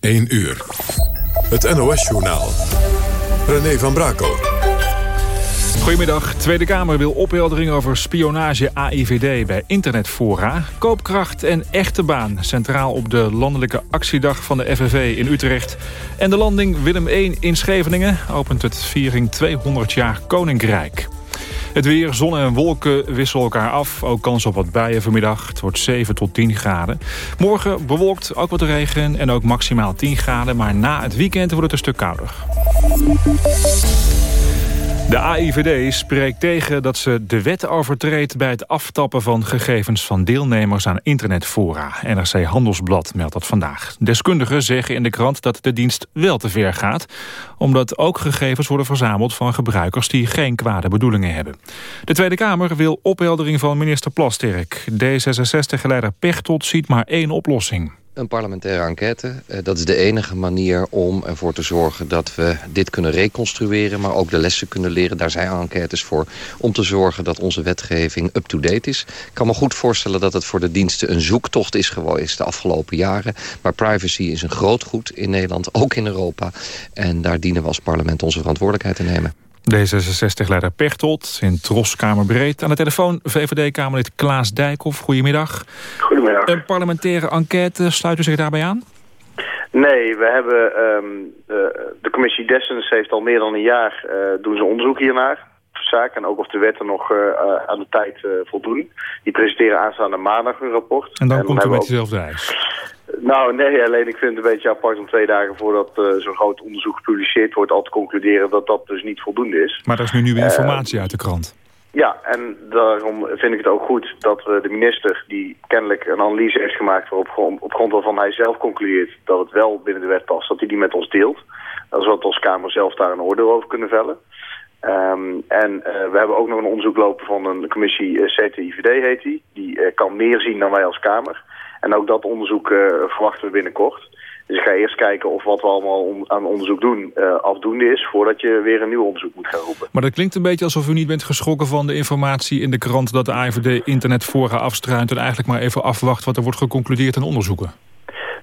1 uur. Het NOS-journaal. René van Brakel. Goedemiddag. Tweede Kamer wil opheldering over spionage AIVD bij internetfora. Koopkracht en echte baan. Centraal op de landelijke actiedag van de FNV in Utrecht. En de landing Willem I in Scheveningen opent het viering 200 jaar Koninkrijk. Het weer, zon en wolken wisselen elkaar af. Ook kans op wat buien vanmiddag. Het wordt 7 tot 10 graden. Morgen bewolkt, ook wat regen en ook maximaal 10 graden. Maar na het weekend wordt het een stuk kouder. De AIVD spreekt tegen dat ze de wet overtreedt... bij het aftappen van gegevens van deelnemers aan internetfora. NRC Handelsblad meldt dat vandaag. Deskundigen zeggen in de krant dat de dienst wel te ver gaat... omdat ook gegevens worden verzameld van gebruikers... die geen kwade bedoelingen hebben. De Tweede Kamer wil opheldering van minister Plasterk. D66-geleider Pechtold ziet maar één oplossing. Een parlementaire enquête, eh, dat is de enige manier om ervoor te zorgen dat we dit kunnen reconstrueren, maar ook de lessen kunnen leren. Daar zijn enquêtes voor, om te zorgen dat onze wetgeving up-to-date is. Ik kan me goed voorstellen dat het voor de diensten een zoektocht is geweest de afgelopen jaren. Maar privacy is een groot goed in Nederland, ook in Europa. En daar dienen we als parlement onze verantwoordelijkheid te nemen. D66-leider Pechtold in Troskamerbreed. Aan de telefoon VVD-Kamerlid Klaas Dijkhoff. Goedemiddag. Goedemiddag. Een parlementaire enquête, sluit u zich daarbij aan? Nee, we hebben, um, de, de, commissie Dessens heeft al meer dan een jaar uh, doen ze onderzoek hiernaar. Zaak, en ook of de wetten nog uh, aan de tijd uh, voldoen. Die presenteren aanstaande maandag een rapport. En dan, en dan komt u met dezelfde eis? Nou, nee, alleen ik vind het een beetje apart om twee dagen voordat uh, zo'n groot onderzoek gepubliceerd wordt... al te concluderen dat dat dus niet voldoende is. Maar er is nu nieuwe informatie uh, uit de krant. Ja, en daarom vind ik het ook goed dat we de minister... die kennelijk een analyse heeft gemaakt waarop op grond waarvan hij zelf concludeert... dat het wel binnen de wet past, dat hij die met ons deelt. Dat zodat we als Kamer zelf daar een oordeel over kunnen vellen. Um, en uh, we hebben ook nog een onderzoek lopen van een commissie uh, CTIVD heet die. Die uh, kan meer zien dan wij als Kamer. En ook dat onderzoek uh, verwachten we binnenkort. Dus ik ga eerst kijken of wat we allemaal on aan onderzoek doen uh, afdoende is... voordat je weer een nieuw onderzoek moet gaan roepen. Maar dat klinkt een beetje alsof u niet bent geschrokken van de informatie in de krant... dat de AIVD internetfora afstruint en eigenlijk maar even afwacht... wat er wordt geconcludeerd en onderzoeken.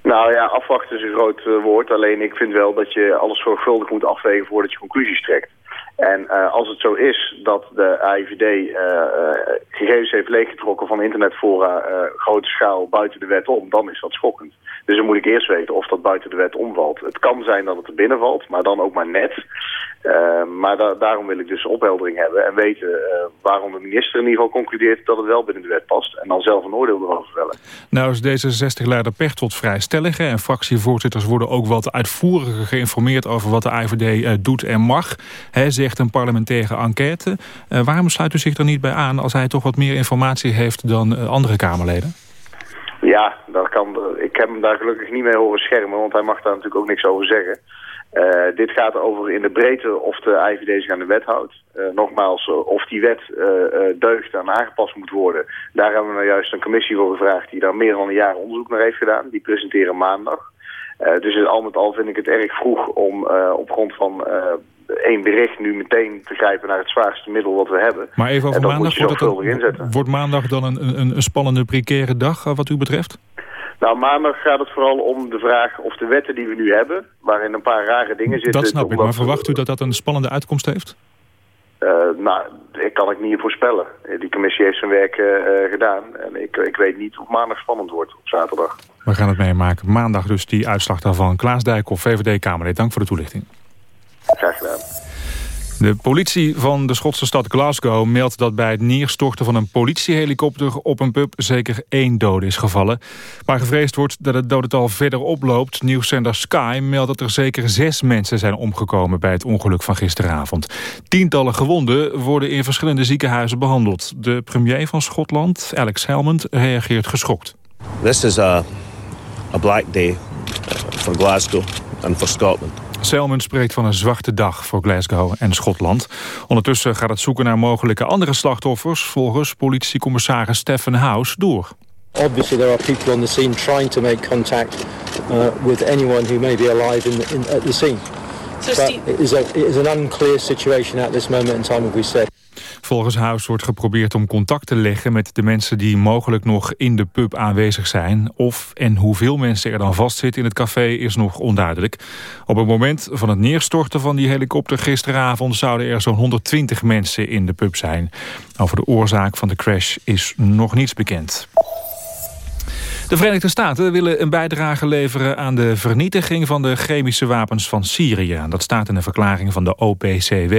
Nou ja, afwachten is een groot uh, woord. Alleen ik vind wel dat je alles zorgvuldig moet afwegen voordat je conclusies trekt. En uh, als het zo is dat de AIVD uh, uh, gegevens heeft leeggetrokken van internetfora grote schaal buiten de wet om, dan is dat schokkend. Dus dan moet ik eerst weten of dat buiten de wet omvalt. Het kan zijn dat het er binnen valt, maar dan ook maar net. Maar da daarom wil ik dus opheldering hebben en weten waarom de minister in ieder geval concludeert dat het wel binnen de wet past. En dan zelf een oordeel erover vellen. Nou is D66-leider Pechtold vrij stellig en fractievoorzitters worden ook wat uitvoeriger geïnformeerd over wat de AIVD doet en mag. Hij zegt een parlementaire enquête. Waarom sluit u zich er niet bij aan als hij toch wat meer informatie heeft dan andere Kamerleden? Ja, dat kan, ik heb hem daar gelukkig niet mee horen schermen, want hij mag daar natuurlijk ook niks over zeggen. Uh, dit gaat over in de breedte of de IVD zich aan de wet houdt. Uh, nogmaals, of die wet uh, deugt en aangepast moet worden. Daar hebben we nou juist een commissie voor gevraagd die daar meer dan een jaar onderzoek naar heeft gedaan. Die presenteren maandag. dus al met al vind ik het erg vroeg om op grond van één bericht nu meteen te grijpen naar het zwaarste middel wat we hebben. Maar even over maandag, wordt, het dan, wordt maandag dan een, een, een spannende, precaire dag wat u betreft? Nou, maandag gaat het vooral om de vraag of de wetten die we nu hebben, waarin een paar rare dingen zitten... Dat snap ik, maar verwacht u dat dat een spannende uitkomst heeft? Uh, nou, ik kan ik niet voorspellen. Die commissie heeft zijn werk uh, gedaan. En ik, ik weet niet of maandag spannend wordt op zaterdag. We gaan het meemaken. Maandag dus die uitslag daarvan. Klaas Dijkhoff, VVD-Kamerlid. Dank voor de toelichting. Graag gedaan. De politie van de Schotse stad Glasgow meldt dat bij het neerstorten van een politiehelikopter op een pub zeker één dode is gevallen. Maar gevreesd wordt dat het dodental verder oploopt. Nieuwszender Sky meldt dat er zeker zes mensen zijn omgekomen bij het ongeluk van gisteravond. Tientallen gewonden worden in verschillende ziekenhuizen behandeld. De premier van Schotland, Alex Salmond, reageert geschokt. This is a, a black day for Glasgow and for Scotland. Selman spreekt van een zwarte dag voor Glasgow en Schotland. Ondertussen gaat het zoeken naar mogelijke andere slachtoffers... volgens politiecommissaris Stephen House door. Obviously there are people on the scene trying to make contact uh, with anyone who may be alive in, in at the scene. So But it is, a, it is an unclear situation at this moment in time, we said. Volgens Huis wordt geprobeerd om contact te leggen met de mensen die mogelijk nog in de pub aanwezig zijn. Of en hoeveel mensen er dan vastzitten in het café is nog onduidelijk. Op het moment van het neerstorten van die helikopter gisteravond zouden er zo'n 120 mensen in de pub zijn. Over de oorzaak van de crash is nog niets bekend. De Verenigde Staten willen een bijdrage leveren aan de vernietiging van de chemische wapens van Syrië. Dat staat in een verklaring van de OPCW,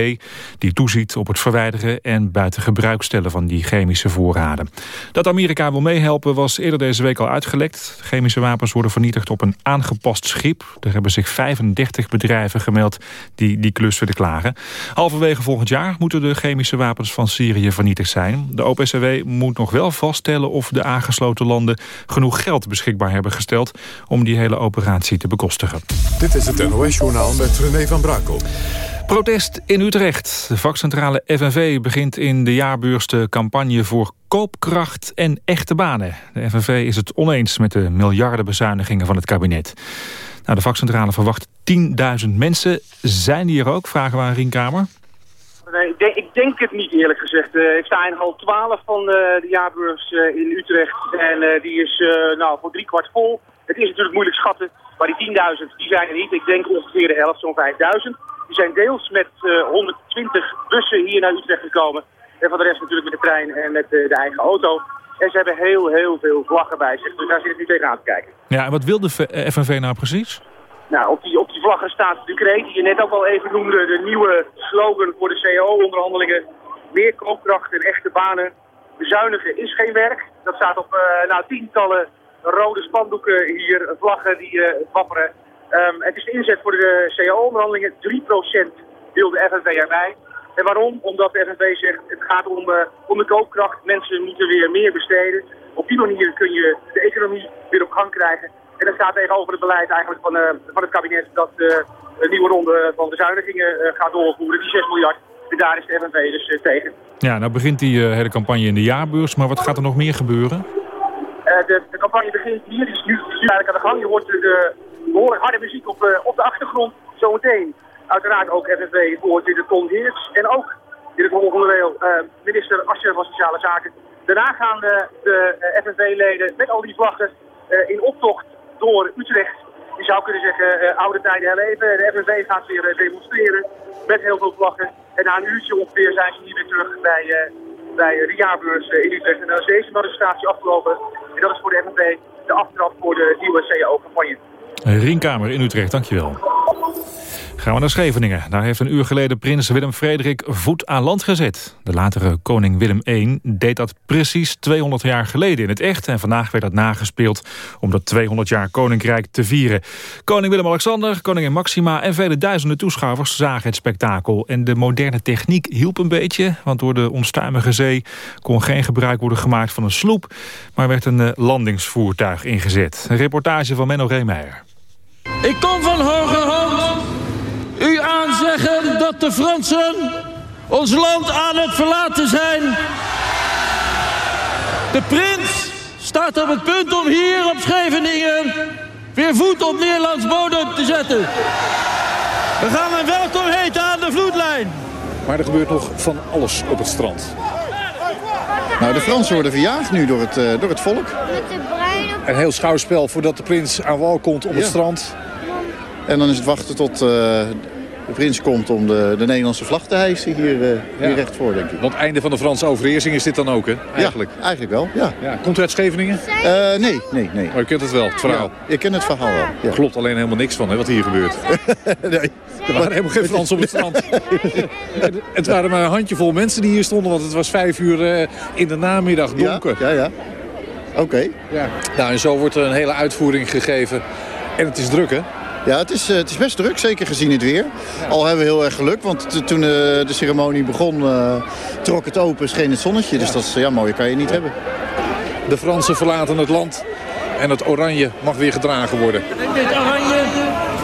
die toeziet op het verwijderen en buiten gebruik stellen van die chemische voorraden. Dat Amerika wil meehelpen was eerder deze week al uitgelekt. Chemische wapens worden vernietigd op een aangepast schip. Er hebben zich 35 bedrijven gemeld die die klus willen klagen. Halverwege volgend jaar moeten de chemische wapens van Syrië vernietigd zijn. De OPCW moet nog wel vaststellen of de aangesloten landen genoeg geld beschikbaar hebben gesteld... om die hele operatie te bekostigen. Dit is het NOS-journaal met René van Brakel. Protest in Utrecht. De vakcentrale FNV begint in de jaarbeurs de campagne voor koopkracht en echte banen. De FNV is het oneens met de miljardenbezuinigingen van het kabinet. Nou, de vakcentrale verwacht 10.000 mensen. Zijn die er ook? Vragen we aan Rienkamer. Nee, ik, denk, het niet eerlijk gezegd. Uh, ik sta in hal 12 van uh, de jaarbeurs uh, in Utrecht en die is nou, voor drie kwart vol. Het is natuurlijk moeilijk schatten, maar die 10.000 die zijn er niet. Ik denk ongeveer de helft, zo'n 5.000. Die zijn deels met 120 bussen hier naar Utrecht gekomen. En van de rest natuurlijk met de trein en met de eigen auto. En ze hebben heel, heel veel vlaggen bij zich. Dus daar zit ik nu tegenaan te kijken. Ja, en wat wil de FNV nou precies? Nou, op die, op die vlaggen staat de kreet die je net ook al even noemde. De nieuwe slogan voor de CO-onderhandelingen. Meer koopkracht en echte banen. Bezuinigen is geen werk. Dat staat op uh, nou, tientallen rode spandoeken hier. Vlaggen die uh, wapperen. Um, het is de inzet voor de CO-onderhandelingen. 3% wil de FNV erbij. En waarom? Omdat de FNV zegt het gaat om, uh, om de koopkracht. Mensen moeten weer meer besteden. Op die manier kun je de economie weer op gang krijgen. En dat staat tegenover het beleid eigenlijk van, uh, van het kabinet dat een nieuwe ronde van bezuinigingen uh, gaat doorvoeren. Die 6 miljard. En daar is de FNV dus tegen. Ja, nou begint die hele campagne in de jaarbeurs. Maar wat gaat er nog meer gebeuren? De, de, campagne begint hier. Die is nu, eigenlijk aan de gang. Je hoort de behoorlijk harde muziek op, op de achtergrond. Zometeen uiteraard ook FNV-voorzitter Ton Heerts. En ook in het volgende deel minister Ascher van Sociale Zaken. Daarna gaan de, de FNV-leden met al die vlaggen in optocht door Utrecht. Je zou kunnen zeggen, uh, oude tijden herleven. De FNV gaat weer uh, demonstreren met heel veel vlaggen. En na een uurtje ongeveer zijn ze hier weer terug bij, uh, bij de jaarbeurs in Utrecht. En dan is deze manifestatie afgelopen. En dat is voor de FNV de aftrap voor de nieuwe CAO-campagne. Rienkamer in Utrecht, dankjewel. Gaan we naar Scheveningen. Daar heeft een uur geleden prins Willem-Frederik voet aan land gezet. De latere koning Willem I deed dat precies 200 jaar geleden in het echt. En vandaag werd dat nagespeeld om dat 200 jaar koninkrijk te vieren. Koning Willem-Alexander, koningin Maxima en vele duizenden toeschouwers zagen het spektakel. En de moderne techniek hielp een beetje, want door de onstuimige zee kon geen gebruik worden gemaakt van een sloep, maar werd een landingsvoertuig ingezet. Een reportage van Menno Reemeijer. Ik kom van u aanzeggen dat de Fransen ons land aan het verlaten zijn. De prins staat op het punt om hier op Scheveningen weer voet op Nederlands bodem te zetten. We gaan een welkom heten aan de vloedlijn. Maar er gebeurt nog van alles op het strand. Nou, de Fransen worden verjaagd nu door het, uh, door het volk. Een heel schouwspel voordat de prins aan wal komt op het Ja. strand. En dan is het wachten tot uh, de prins komt om de, de Nederlandse vlag te hijsen hier, uh, hier Ja. recht voor, denk ik. Want einde van de Franse overheersing is dit dan ook, hè? Eigenlijk. Ja, eigenlijk wel, ja. Ja. Komt u uit Scheveningen? Uh, nee, nee, nee. Maar u kent het wel, het verhaal. Ja, ik ken het verhaal wel. Klopt alleen helemaal niks van, hè, wat hier gebeurt. nee. Er waren helemaal geen Fransen op het strand. het waren maar een handjevol mensen die hier stonden, want het was vijf uur eh, in de namiddag donker. Ja, ja. ja. Oké. Ja. Nou, en zo wordt er een hele uitvoering gegeven. En het is druk, hè? Ja, het is, eh, het is best druk, zeker gezien het weer. Al hebben we heel erg geluk, want toen eh, de ceremonie begon, eh, trok het open, scheen het zonnetje. Dus dat is, ja, mooier kan je niet hebben. De Fransen verlaten het land. En het oranje mag weer gedragen worden. Dit oranje.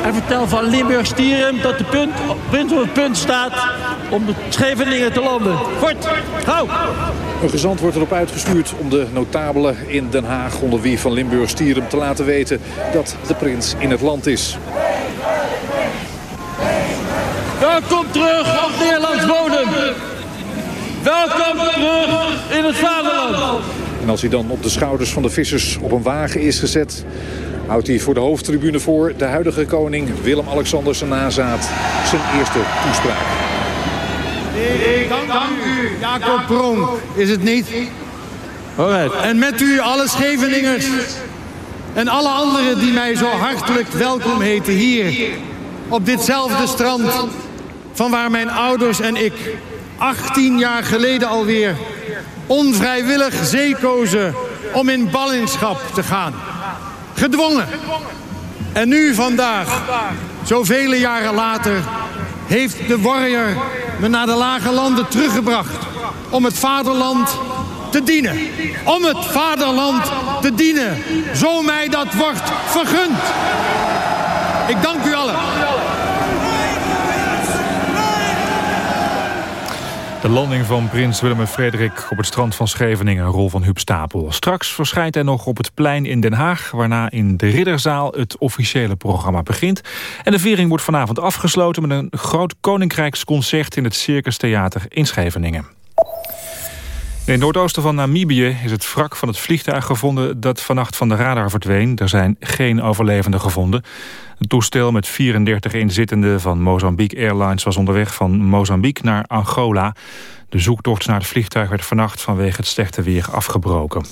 En vertel van Limburg Stierum dat de punt, punt op het punt staat om de Scheveningen te landen. Fort, hou! Een gezant wordt erop uitgestuurd om de notabelen in Den Haag... onder wie van Limburg Stierum te laten weten dat de prins in het land is. Welkom terug op Nederlands bodem. welkom terug in het vaderland. En als hij dan op de schouders van de vissers op een wagen is gezet... houdt hij voor de hoofdtribune voor de huidige koning Willem-Alexander zijn nazaat zijn eerste toespraak. Ik dank u, Jacob Pronk, is het niet? Alright. En met u alle Scheveningers en alle anderen die mij zo hartelijk welkom heten hier op ditzelfde strand van waar mijn ouders en ik 18 jaar geleden alweer onvrijwillig zeekozen om in ballingschap te gaan. Gedwongen. En nu vandaag, zoveel jaren later, heeft de warrior me naar de lage landen teruggebracht om het vaderland te dienen. Om het vaderland te dienen. Zo mij dat wordt vergund. Ik dank u allen. De landing van prins Willem Frederik op het strand van Scheveningen, rol van Huub Stapel. Straks verschijnt hij nog op het plein in Den Haag, waarna in de Ridderzaal het officiële programma begint. En de viering wordt vanavond afgesloten met een groot koninkrijksconcert in het Circus Theater in Scheveningen. In het noordoosten van Namibië is het wrak van het vliegtuig gevonden dat vannacht van de radar verdween. Er zijn geen overlevenden gevonden. Het toestel met 34 inzittenden van Mozambique Airlines was onderweg van Mozambique naar Angola. De zoektocht naar het vliegtuig werd vannacht vanwege het slechte weer afgebroken.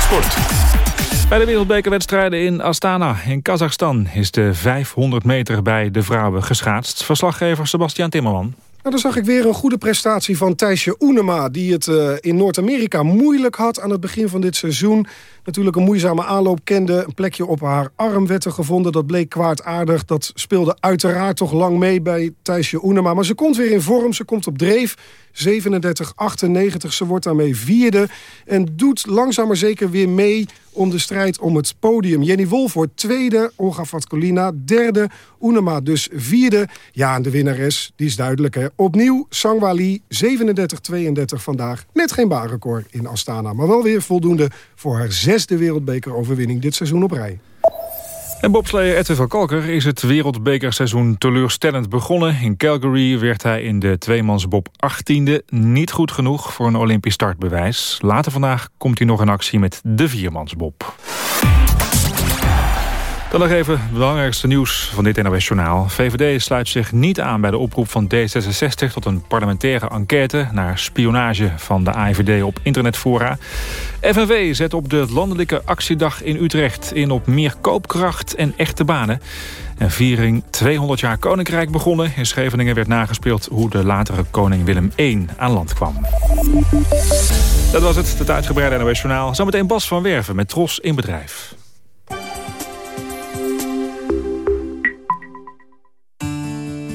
Sport. Bij de wereldbekerwedstrijden in Astana in Kazachstan is de 500 meter bij de vrouwen geschaatst. Verslaggever Sebastian Timmerman. Nou, dan zag ik weer een goede prestatie van Thijsje Oenema... die het uh, in Noord-Amerika moeilijk had aan het begin van dit seizoen. Natuurlijk een moeizame aanloop kende. Een plekje op haar arm werd er gevonden. Dat bleek kwaadaardig. Dat speelde uiteraard toch lang mee bij Thijsje Oenema. Maar ze komt weer in vorm. Ze komt op dreef. 37-98. Ze wordt daarmee vierde. En doet langzaam maar zeker weer mee om de strijd om het podium. Jenny Wolf wordt tweede, Olga Vatkolina derde, Unema dus vierde. Ja, en de winnares, die is duidelijk. Hè. Opnieuw Sangwali, 37-32 vandaag. Net geen baanrecord in Astana, maar wel weer voldoende... voor haar zesde wereldbekeroverwinning dit seizoen op rij. En bobsleer Edwin van Kalker is het wereldbekerseizoen teleurstellend begonnen. In Calgary werd hij in de tweemansbob 18e. Niet goed genoeg voor een Olympisch startbewijs. Later vandaag komt hij nog in actie met de viermansbob. Dan nog even het belangrijkste nieuws van dit NOS Journaal. VVD sluit zich niet aan bij de oproep van D66 tot een parlementaire enquête... naar spionage van de AIVD op internetfora. FNV zet op de landelijke actiedag in Utrecht in op meer koopkracht en echte banen. En viering 200 jaar Koninkrijk begonnen. In Scheveningen werd nagespeeld hoe de latere koning Willem I aan land kwam. Dat was het, het uitgebreide NOS Journaal. Zometeen Bas van Werven met Tros in Bedrijf.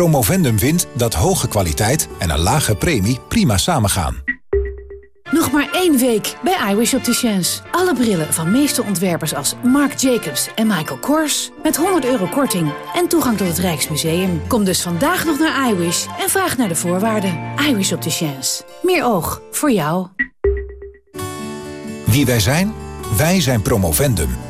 Promovendum vindt dat hoge kwaliteit en een lage premie prima samengaan. Nog maar één week bij iWish Opticians. Alle brillen van meeste ontwerpers als Marc Jacobs en Michael Kors... met 100 euro korting en toegang tot het Rijksmuseum. Kom dus vandaag nog naar iWish en vraag naar de voorwaarden. iWish Opticians. Meer oog voor jou. Wie wij zijn? Wij zijn Promovendum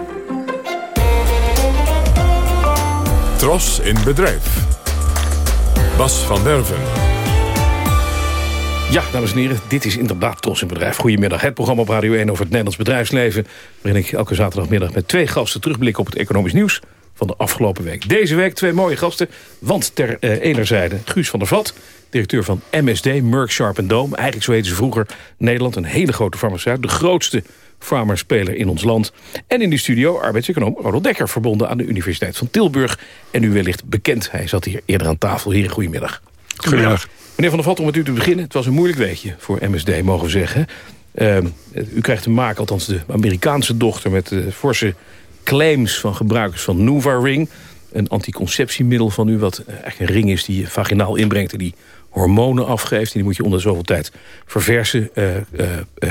Tros in bedrijf. Bas van Werven. Ja, dames en heren, dit is inderdaad Tros in Bedrijf. Goedemiddag, het programma op Radio 1 over het Nederlands bedrijfsleven... waarin ik elke zaterdagmiddag met twee gasten terugblik op het economisch nieuws van de afgelopen week. Deze week twee mooie gasten, want ter eh, enerzijde Guus van der Vat... directeur van MSD, Merck Sharp Dome. Eigenlijk zo heette ze vroeger Nederland, een hele grote farmaceut. De grootste farmaspeler in ons land. En in de studio arbeidseconoom Ronald Dekker... verbonden aan de Universiteit van Tilburg. En u wellicht bekend, hij zat hier eerder aan tafel. Heren, goedemiddag. Goedemiddag. Meneer Van der Vat, om met u te beginnen. Het was een moeilijk weekje voor MSD, mogen we zeggen. Uh, u krijgt te maken, althans de Amerikaanse dochter... met de forse claims van gebruikers van NuvaRing. Een anticonceptiemiddel van u, wat echt een ring is... die je vaginaal inbrengt en die hormonen afgeeft. En die moet je onder zoveel tijd verversen. Uh, uh,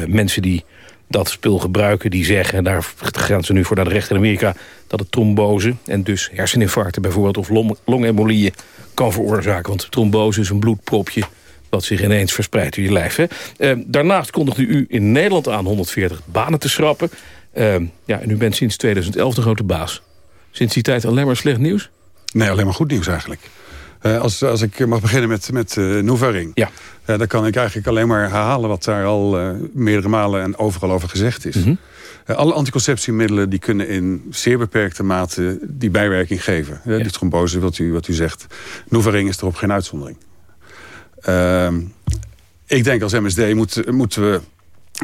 mensen die dat spul gebruiken, die zeggen... en daar gaan ze nu voor naar de rechter in Amerika... dat het trombose en dus herseninfarcten bijvoorbeeld... of long longembolieën kan veroorzaken. Want trombose is een bloedpropje wat zich ineens verspreidt in je lijf. Hè? Uh, daarnaast kondigde u in Nederland aan 140 banen te schrappen. Uh, ja, en u bent sinds 2011 de grote baas. Sinds die tijd alleen maar slecht nieuws? Nee, alleen maar goed nieuws eigenlijk. Uh, als, als ik mag beginnen met, met uh, Nuvaring. Ja. Uh, dan kan ik eigenlijk alleen maar herhalen wat daar al meerdere malen en overal over gezegd is. Mm -hmm. alle anticonceptiemiddelen die kunnen in zeer beperkte mate die bijwerking geven. Ja. Die trombose, wat u, wat u zegt. Nuvaring is erop geen uitzondering. Ehm, ik denk als MSD moet, moeten we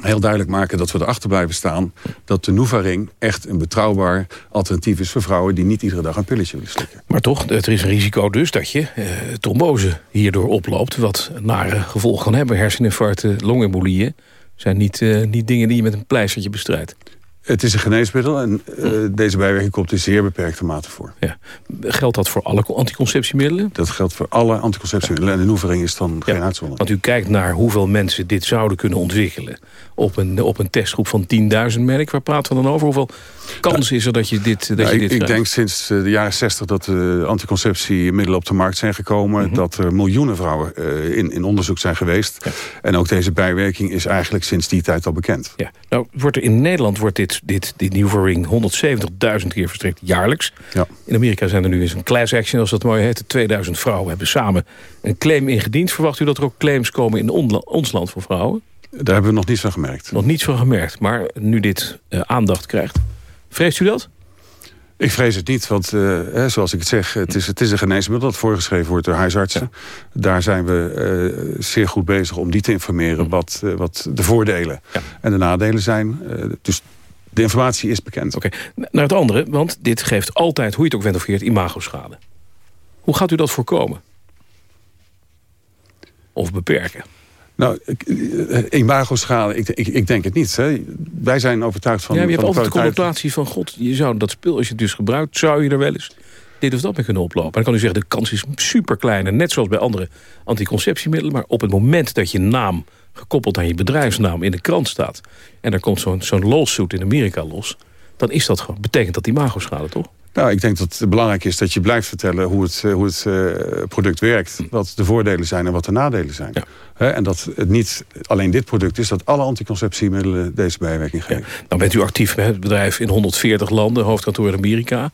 heel duidelijk maken dat we erachter blijven staan... dat de Nuvaring echt een betrouwbaar alternatief is voor vrouwen... die niet iedere dag een pilletje willen slikken. Maar toch, er is een risico dus dat je eh, trombose hierdoor oploopt... wat nare gevolgen kan hebben. Herseninfarcten, longembolieën zijn niet, uh, niet dingen die je met een pleistertje bestrijdt. Het is een geneesmiddel en uh, deze bijwerking komt in zeer beperkte mate voor. Ja. Geldt dat voor alle anticonceptiemiddelen? Dat geldt voor alle anticonceptiemiddelen en de Nuvaring is dan ja. geen uitzondering. Want u kijkt naar hoeveel mensen dit zouden kunnen ontwikkelen... op een, op een testgroep van 10.000 merk. Waar praten we dan over? Hoeveel kans is er dat je dit dat nou, je ik, dit ik denk sinds de jaren 60 dat de anticonceptiemiddelen op de markt zijn gekomen. Mm -hmm. Dat er miljoenen vrouwen uh, in, in onderzoek zijn geweest. Ja. En ook deze bijwerking is eigenlijk sinds die tijd al bekend. Ja. Nou, wordt er in Nederland wordt dit, dit, dit Nuvaring 170.000 keer verstrekt jaarlijks. Ja. In Amerika zijn er nu eens een class action, als dat mooi heet. 2000 vrouwen hebben samen een claim ingediend. Verwacht u dat er ook claims komen in ons land voor vrouwen? Daar hebben we nog niets van gemerkt. Nog niets van gemerkt, maar nu dit uh, aandacht krijgt... Vreest u dat? Ik vrees het niet, want uh, hè, zoals ik het zeg... het is, het is een geneesmiddel dat voorgeschreven wordt door huisartsen. Ja. Daar zijn we uh, zeer goed bezig om die te informeren... Mm. Wat, uh, wat de voordelen ja. en de nadelen zijn. dus de informatie is bekend. Oké, okay. naar het andere, want dit geeft altijd... hoe je het ook went of keert, imagoschade. Hoe gaat u dat voorkomen? Of beperken? Nou, imago-schade, ik, ik, ik, denk het niet. Hè. Wij zijn overtuigd van... Ja, je hebt altijd de connotatie van... God, je zou dat spul, als je het dus gebruikt... zou je er wel eens dit of dat mee kunnen oplopen. En dan kan u zeggen, de kans is super klein. Net zoals bij andere anticonceptiemiddelen. Maar op het moment dat je naam gekoppeld aan je bedrijfsnaam in de krant staat... en er komt zo'n zo'n lawsuit in Amerika los... dan is dat betekent dat imago-schade, toch? Nou, ik denk dat het belangrijk is dat je blijft vertellen hoe het, hoe het uh, product werkt. Wat de voordelen zijn en wat de nadelen zijn. Ja. He, en dat het niet alleen dit product is, dat alle anticonceptiemiddelen deze bijwerking geven. Ja. Dan bent u actief met het bedrijf in 140 landen, hoofdkantoor in Amerika.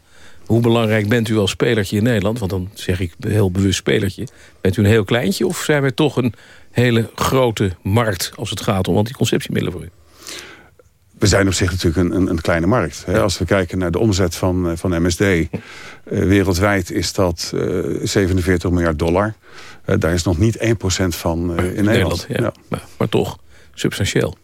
Hoe belangrijk bent u als spelertje in Nederland? Want dan zeg ik heel bewust spelertje. Bent u een heel kleintje of zijn wij toch een hele grote markt... als het gaat om anticonceptiemiddelen voor u? We zijn op zich natuurlijk een, een kleine markt. Hè. Als we kijken naar de omzet van, van MSD... Uh, wereldwijd is dat uh, 47 miljard dollar. Uh, daar is nog niet 1% van uh, in Nederland. Nederland ja. Ja. Maar, maar, toch substantieel.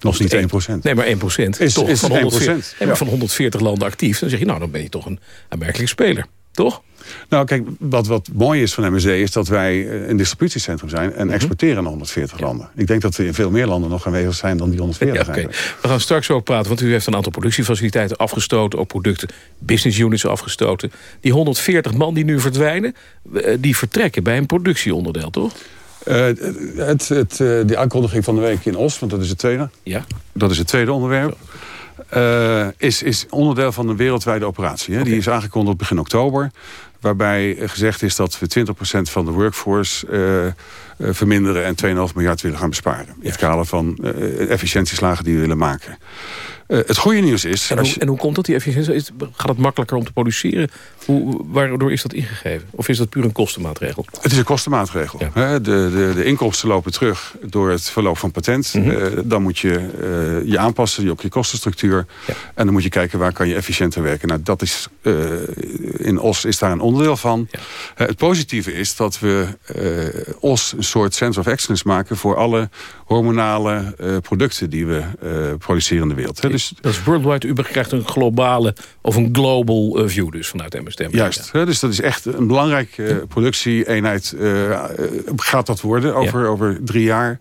Nog niet 1%. Nee, maar 1%. Is, toch, is van 1%. Nee, maar van 140 landen actief. Dan zeg je, nou, dan ben je toch een aanmerkelijk speler. Toch? Nou, kijk, wat, wat mooi is van MSD is dat wij een distributiecentrum zijn... en exporteren naar 140 ja. landen. Ik denk dat we in veel meer landen nog aanwezig zijn dan die 140 ja, okay. We gaan straks ook praten, want u heeft een aantal productiefaciliteiten afgestoten... ook producten, business units afgestoten. Die 140 man die nu verdwijnen, die vertrekken bij een productieonderdeel, toch? Uh, het, het, die aankondiging van de week in Os, want dat is het tweede. Ja. Dat is het tweede onderwerp. Uh, is, is onderdeel van een wereldwijde operatie. Hè? Okay. Die is aangekondigd begin oktober. Waarbij gezegd is dat we 20% van de workforce uh, verminderen... en 2,5 miljard willen gaan besparen. In het kader van efficiëntieslagen die we willen maken. Uh, het goede nieuws is... En hoe, en hoe komt dat, die efficiëntie? Is, gaat het makkelijker om te produceren? Hoe, waardoor is dat ingegeven? Of is dat puur een kostenmaatregel? Het is een kostenmaatregel. Ja. De, de, de inkomsten lopen terug door het verloop van patent. Mm -hmm. dan moet je je aanpassen, ook je kostenstructuur. Ja. En dan moet je kijken waar kan je efficiënter werken. Nou, dat is, in OS is daar een onderdeel van. Ja. het positieve is dat we OS een soort sense of excellence maken... voor alle hormonale producten die we produceren in de wereld. Dus, dat is worldwide. U krijgt een globale of een global view dus vanuit MSD. Juist. Dus dat is echt een belangrijke productie-eenheid gaat dat worden over, ja. over drie jaar.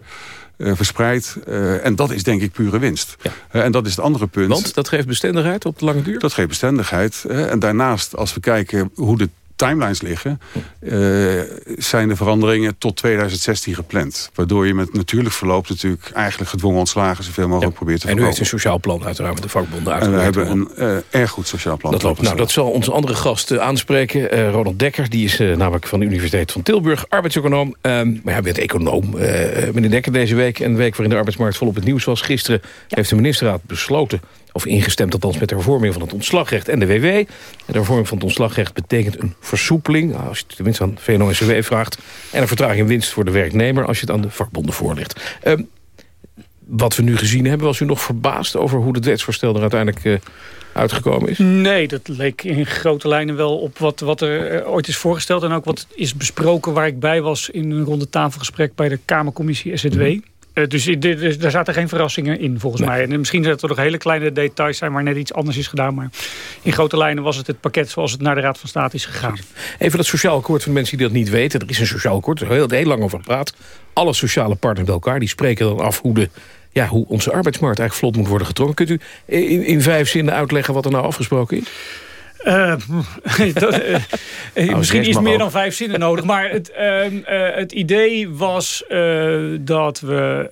Uh, verspreid. Uh, en dat is denk ik pure winst. Ja. Uh, en dat is het andere punt. Want dat geeft bestendigheid op de lange duur? Dat geeft bestendigheid. en daarnaast, als we kijken hoe de timelines liggen... Uh, zijn de veranderingen tot 2016 gepland. Waardoor je met natuurlijk verloop natuurlijk eigenlijk gedwongen ontslagen... zoveel mogelijk ja. probeert te voorkomen. En u heeft een sociaal plan uiteraard met de vakbonden En we hebben een uh, erg goed sociaal plan. Dat loopt. Nou, dat zal onze andere gast uh, aanspreken. Ronald Dekker, die is namelijk van de Universiteit van Tilburg. Arbeidseconoom. maar hij bent econoom. meneer Dekker deze week, een week waarin de arbeidsmarkt volop het nieuws was. Gisteren heeft de ministerraad besloten of ingestemd althans met de hervorming van het ontslagrecht en de WW. En de hervorming van het ontslagrecht betekent een versoepeling... Nou, als je het tenminste aan VNO-NCW vraagt... en een vertraging winst voor de werknemer als je het aan de vakbonden voorlegt. Uh, wat we nu gezien hebben, was u nog verbaasd over hoe het wetsvoorstel er uiteindelijk... Uh, uitgekomen is? Nee, dat leek in grote lijnen wel op wat, wat er uh, ooit is voorgesteld... en ook wat is besproken waar ik bij was in een ronde tafelgesprek... bij de Kamercommissie SZW. Mm. Uh, dus, dus daar zaten geen verrassingen in, volgens nee. mij. En misschien dat er nog hele kleine details zijn... waar net iets anders is gedaan. Maar in grote lijnen was het het pakket zoals het naar de Raad van State is gegaan. Even dat sociaal akkoord voor de mensen die dat niet weten. Er is een sociaal akkoord, er is heel, heel lang over gepraat. Alle sociale partners bij elkaar die spreken dan af hoe, de, ja, hoe onze arbeidsmarkt eigenlijk vlot moet worden getrokken. Kunt u in, in vijf zinnen uitleggen wat er nou afgesproken is? Uh, dat, uh, nou, misschien iets meer dan vijf zinnen nodig. Maar het, uh, het idee was dat we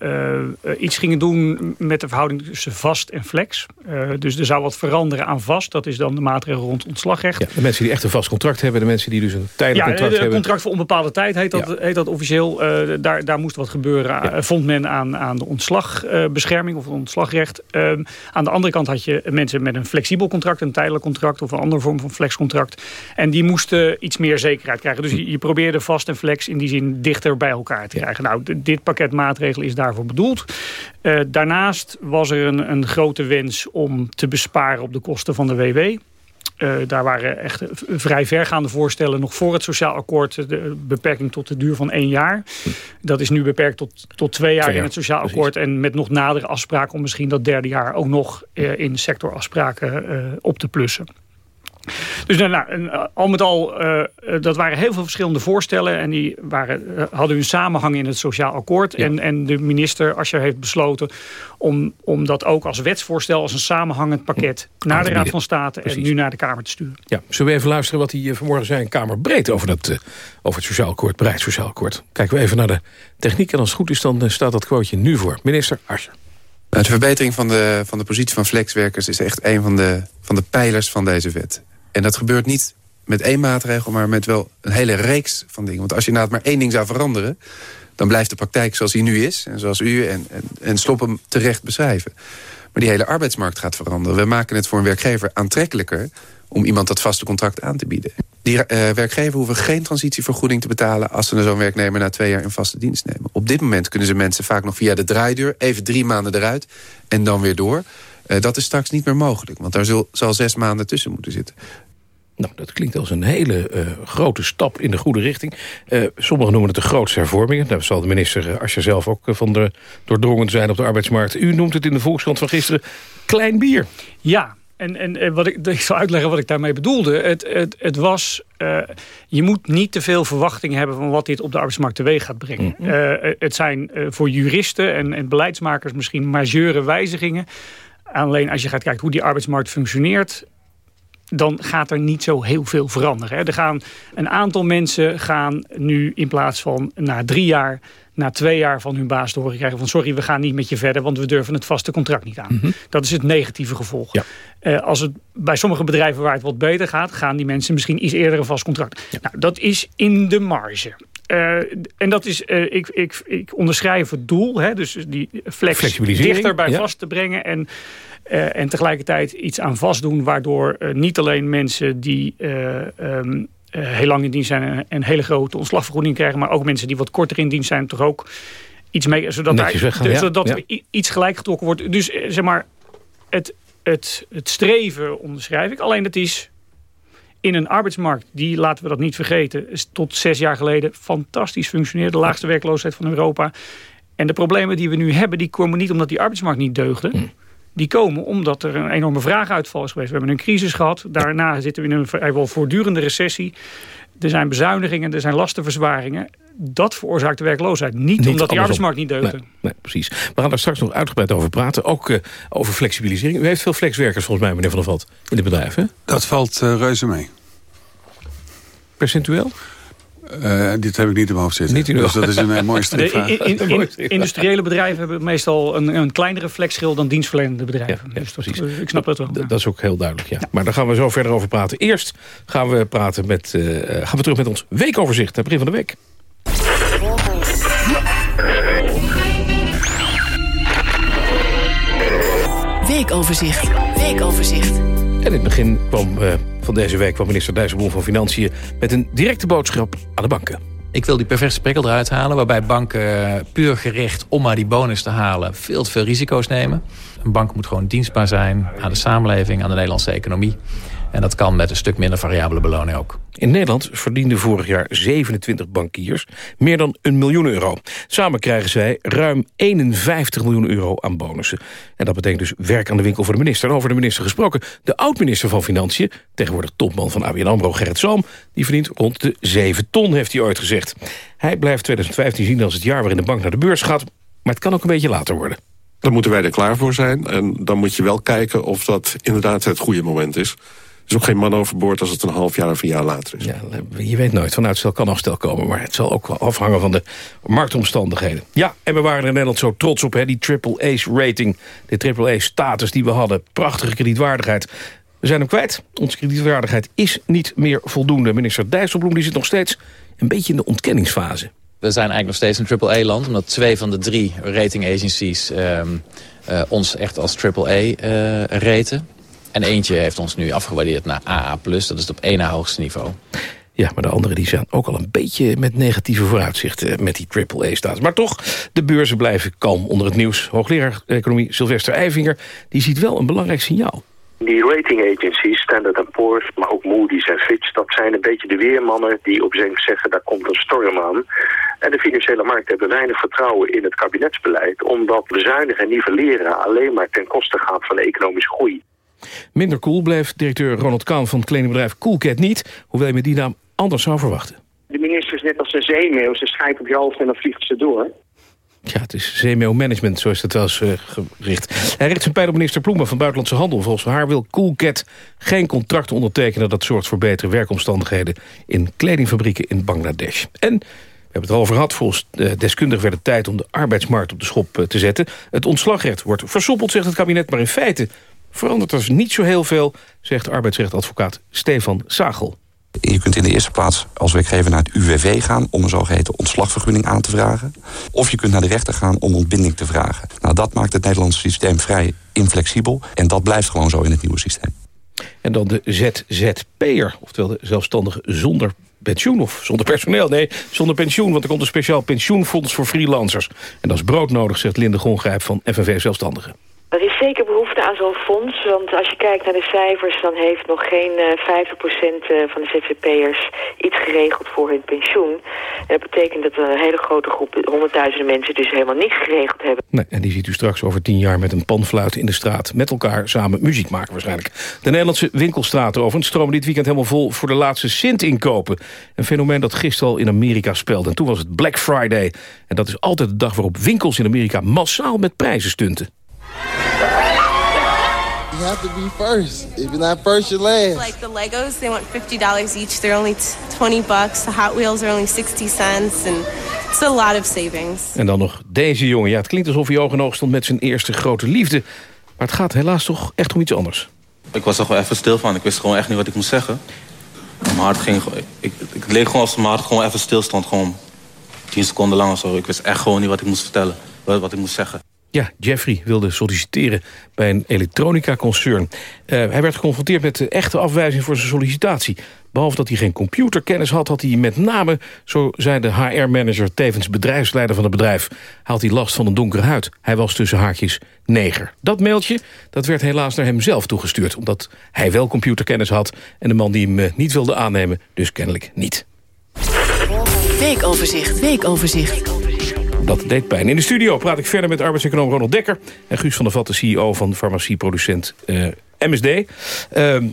iets gingen doen met de verhouding tussen vast en flex. dus er zou wat veranderen aan vast. Dat is dan de maatregel rond ontslagrecht. Ja, de mensen die echt een vast contract hebben. De mensen die dus een tijdelijk ja, contract een hebben. contract voor onbepaalde tijd heet dat, ja. heet dat officieel. daar, daar moest wat gebeuren. Vond men aan, aan de ontslagbescherming of ontslagrecht. Ehm, aan de andere kant had je mensen met een flexibel contract. Een tijdelijk contract of een ander vorm van flexcontract. En die moesten iets meer zekerheid krijgen. Dus je, je probeerde vast en flex in die zin dichter bij elkaar te krijgen. Nou, dit pakket maatregelen is daarvoor bedoeld. Uh, daarnaast was er een, een grote wens om te besparen op de kosten van de WW. Uh, daar waren echt vrij vergaande voorstellen nog voor het sociaal akkoord. De beperking tot de duur van één jaar. Dat is nu beperkt tot, tot twee jaar, twee jaar in het sociaal precies. akkoord. En met nog nadere afspraken om misschien dat derde jaar ook nog uh, in sectorafspraken uh, op te plussen. Dus nou, al met al, uh, dat waren heel veel verschillende voorstellen. En die waren, uh, hadden hun samenhang in het sociaal akkoord. Ja. En, en de minister, Asscher, heeft besloten om, om dat ook als wetsvoorstel... als een samenhangend pakket naar de Raad van State... Precies. en nu naar de Kamer te sturen. Ja, zullen we even luisteren wat hij vanmorgen zei in Kamer breed... over, dat, over het sociaal akkoord, breed sociaal akkoord. Kijken we even naar de techniek. En als het goed is, dan staat dat quoteje nu voor. Minister Asscher. De verbetering van de, van de positie van flexwerkers... is echt een van de, van de pijlers van deze wet. En dat gebeurt niet met één maatregel, maar met wel een hele reeks van dingen. Want als je nou maar één ding zou veranderen... dan blijft de praktijk zoals die nu is. En zoals u en, en, en terecht beschrijven. Maar die hele arbeidsmarkt gaat veranderen. We maken het voor een werkgever aantrekkelijker... om iemand dat vaste contract aan te bieden. Die uh, werkgever hoeven geen transitievergoeding te betalen... als ze zo'n werknemer na twee jaar in vaste dienst nemen. Op dit moment kunnen ze mensen vaak nog via de draaideur... even drie maanden eruit en dan weer door... Uh, dat is straks niet meer mogelijk, want daar zal zes maanden tussen moeten zitten. Nou, dat klinkt als een hele uh, grote stap in de goede richting. Uh, sommigen noemen het de grootste hervormingen. Daar zal de minister uh, Asje zelf ook van de, doordrongen zijn op de arbeidsmarkt. U noemt het in de Volkskrant van gisteren klein bier. Ja, en, en wat ik, ik zal uitleggen wat ik daarmee bedoelde. Het, het, het was, uh, je moet niet te veel verwachting hebben van wat dit op de arbeidsmarkt teweeg gaat brengen. Mm -hmm. het zijn voor juristen en, en beleidsmakers misschien majeure wijzigingen. Alleen als je gaat kijken hoe die arbeidsmarkt functioneert dan gaat er niet zo heel veel veranderen. Hè. Er gaan een aantal mensen gaan nu in plaats van na drie jaar... na twee jaar van hun baas te horen krijgen van... sorry, we gaan niet met je verder, want we durven het vaste contract niet aan. Mm -hmm. Dat is het negatieve gevolg. Ja. Uh, als het bij sommige bedrijven waar het wat beter gaat... gaan die mensen misschien iets eerder een vast contract. Ja. Nou, dat is in de marge. Uh, en dat is, uh, ik, ik, ik onderschrijf het doel, hè, dus die flex dichter bij vast te brengen. En, uh, en tegelijkertijd iets aan vastdoen, waardoor niet alleen mensen die um, heel lang in dienst zijn en een hele grote ontslagvergoeding krijgen, maar ook mensen die wat korter in dienst zijn, toch ook iets mee, zodat, daar, weggaan, ja. zodat ja. iets gelijk getrokken wordt. Dus zeg maar, het, het, het streven onderschrijf ik. Alleen het is in een arbeidsmarkt, die, laten we dat niet vergeten... is tot zes jaar geleden fantastisch functioneerde. De laagste werkloosheid van Europa. En de problemen die we nu hebben, die komen niet omdat die arbeidsmarkt niet deugde. Hm. Die komen omdat er een enorme vraaguitval is geweest. We hebben een crisis gehad. Daarna zitten we in een vrijwel voortdurende recessie. Er zijn bezuinigingen, er zijn lastenverzwaringen. Dat veroorzaakt de werkloosheid. Niet, omdat die arbeidsmarkt niet deugde. Nee, nee, precies. We gaan daar straks nog uitgebreid over praten. Ook uh, over flexibilisering. U heeft veel flexwerkers volgens mij, meneer Van der Valt, in het bedrijf. Hè? Dat valt uh, reuze mee. Percentueel? Uh, dit heb ik niet in mijn hoofd zitten. Niet in dus dat is een mooie strikvraag. In, in, in, industriële bedrijven hebben meestal een, een kleinere flexschil dan dienstverlenende bedrijven. Ja, dus precies. Dat, ik snap dat wel. Dat is ook heel duidelijk, ja. ja. Maar daar gaan we zo verder over praten. Eerst gaan we, praten met, uh, gaan we terug met ons weekoverzicht. Het begin van de week. Weekoverzicht. Weekoverzicht. En in het begin kwam, uh, van deze week kwam minister Dijsselbloem van Financiën... met een directe boodschap aan de banken. Ik wil die perverse prikkel eruit halen... waarbij banken puur gericht om maar die bonus te halen... veel te veel risico's nemen. Een bank moet gewoon dienstbaar zijn aan de samenleving... aan de Nederlandse economie. En dat kan met een stuk minder variabele beloning ook. In Nederland verdienden vorig jaar 27 bankiers meer dan een miljoen euro. Samen krijgen zij ruim 51 miljoen euro aan bonussen. En dat betekent dus werk aan de winkel voor de minister. En over de minister gesproken, de oud-minister van Financiën... tegenwoordig topman van ABN AMRO, Gerrit Salm... die verdient rond de 7 ton, heeft hij ooit gezegd. Hij blijft 2015 zien als het jaar waarin de bank naar de beurs gaat... maar het kan ook een beetje later worden. Dan moeten wij er klaar voor zijn. En dan moet je wel kijken of dat inderdaad het goede moment is is ook geen man overboord als het een half jaar of een jaar later is. Ja, je weet nooit, vanuit stel kan afstel komen... maar het zal ook wel afhangen van de marktomstandigheden. Ja, en we waren er in Nederland zo trots op, hè, die triple-A's-rating... de triple-A-status die we hadden, prachtige kredietwaardigheid... We zijn hem kwijt. Onze kredietwaardigheid is niet meer voldoende. Minister Dijsselbloem die zit nog steeds een beetje in de ontkenningsfase. We zijn eigenlijk nog steeds een triple-A-land... omdat twee van de drie rating agencies uh, uh, ons echt als triple-A uh, raten. En eentje heeft ons nu afgewaardeerd naar AA+. Dat is het op één na hoogste niveau. Ja, maar de anderen die zijn ook al een beetje met negatieve vooruitzichten met die triple-A-status. Maar toch, de beurzen blijven kalm onder het nieuws. Hoogleraar economie Sylvester Eivinger, die ziet wel een belangrijk signaal. Die rating agencies, Standard Poor's, maar ook Moody's en Fitch... dat zijn een beetje de weermannen die op zich zeggen... daar komt een storm aan. En de financiële markten hebben weinig vertrouwen in het kabinetsbeleid... omdat bezuinigen en nivelleren alleen maar ten koste gaat van de economische groei. Minder cool bleef directeur Ronald Kahn van het kledingbedrijf Coolcat niet... hoewel je met die naam anders zou verwachten. De minister is net als een zeemeeuw. Ze schijnt op je hoofd en dan vliegt ze door. Ja, het is zeemeeuwmanagement, zo is het wel eens uh, gericht. Hij richt zijn pijl op minister Ploemen van Buitenlandse Handel. Volgens haar wil Coolcat geen contract ondertekenen... dat zorgt voor betere werkomstandigheden... in kledingfabrieken in Bangladesh. En we hebben het al over gehad. Volgens de deskundigen werd het tijd om de arbeidsmarkt op de schop eh, te zetten. Het ontslagrecht wordt versoepeld, zegt het kabinet. Maar in feite verandert er niet zo heel veel, zegt arbeidsrechtadvocaat Stefan Sagel. Je kunt in de eerste plaats als werkgever naar het UWV gaan... om een zogeheten ontslagvergunning aan te vragen. Of je kunt naar de rechter gaan om ontbinding te vragen. Nou, dat maakt het Nederlandse systeem vrij inflexibel. En dat blijft gewoon zo in het nieuwe systeem. En dan de ZZP'er, oftewel de zelfstandige zonder pensioen of zonder personeel. Nee, zonder pensioen, want er komt een speciaal pensioenfonds voor freelancers. En dat is broodnodig, zegt Linde Gongrijp van FNV Zelfstandigen. Er is zeker behoefte aan zo'n fonds, want als je kijkt naar de cijfers... dan heeft nog geen uh, 50% uh, van de ZZP'ers iets geregeld voor hun pensioen. En dat betekent dat een hele grote groep, honderdduizenden mensen... dus helemaal niks geregeld hebben. Nee, en die ziet u straks over tien jaar met een panfluit in de straat... met elkaar samen muziek maken waarschijnlijk. De Nederlandse winkelstraten overigens stromen dit weekend helemaal vol... voor de laatste Sint-inkopen. Een fenomeen dat gisteren al in Amerika speelde. En toen was het Black Friday. En dat is altijd de dag waarop winkels in Amerika massaal met prijzen stunten. You have to be first. If you're not first, you're last. Like the Legos, they want $50 each. They're only 20 bucks. The Hot Wheels are only 60 cents. And it's a lot of savings. En dan nog deze jongen. Ja, het klinkt alsof hij oog in oog stond met zijn eerste grote liefde. Maar het gaat helaas toch echt om iets anders. Ik was er gewoon even stil van. Ik wist gewoon echt niet wat ik moest zeggen. Mijn hart ging... Ik, het leek gewoon als mijn hart gewoon even stilstond. Gewoon tien seconden lang of zo. Ik wist echt gewoon niet wat ik moest vertellen, wat, wat ik moest zeggen. Ja, Jeffrey wilde solliciteren bij een elektronica-concern. Uh, hij werd geconfronteerd met de echte afwijzing voor zijn sollicitatie. Behalve dat hij geen computerkennis had, had hij met name... zo zei de HR-manager, tevens bedrijfsleider van het bedrijf... had hij last van een donkere huid. Hij was tussen haakjes neger. Dat mailtje dat werd helaas naar hem zelf toegestuurd... omdat hij wel computerkennis had... en de man die hem niet wilde aannemen dus kennelijk niet. Weekoverzicht, weekoverzicht. Dat deed pijn. In de studio praat ik verder met arbeidseconoom Ronald Dekker... en Guus van der Vat, de CEO van farmacieproducent uh, MSD. Uh,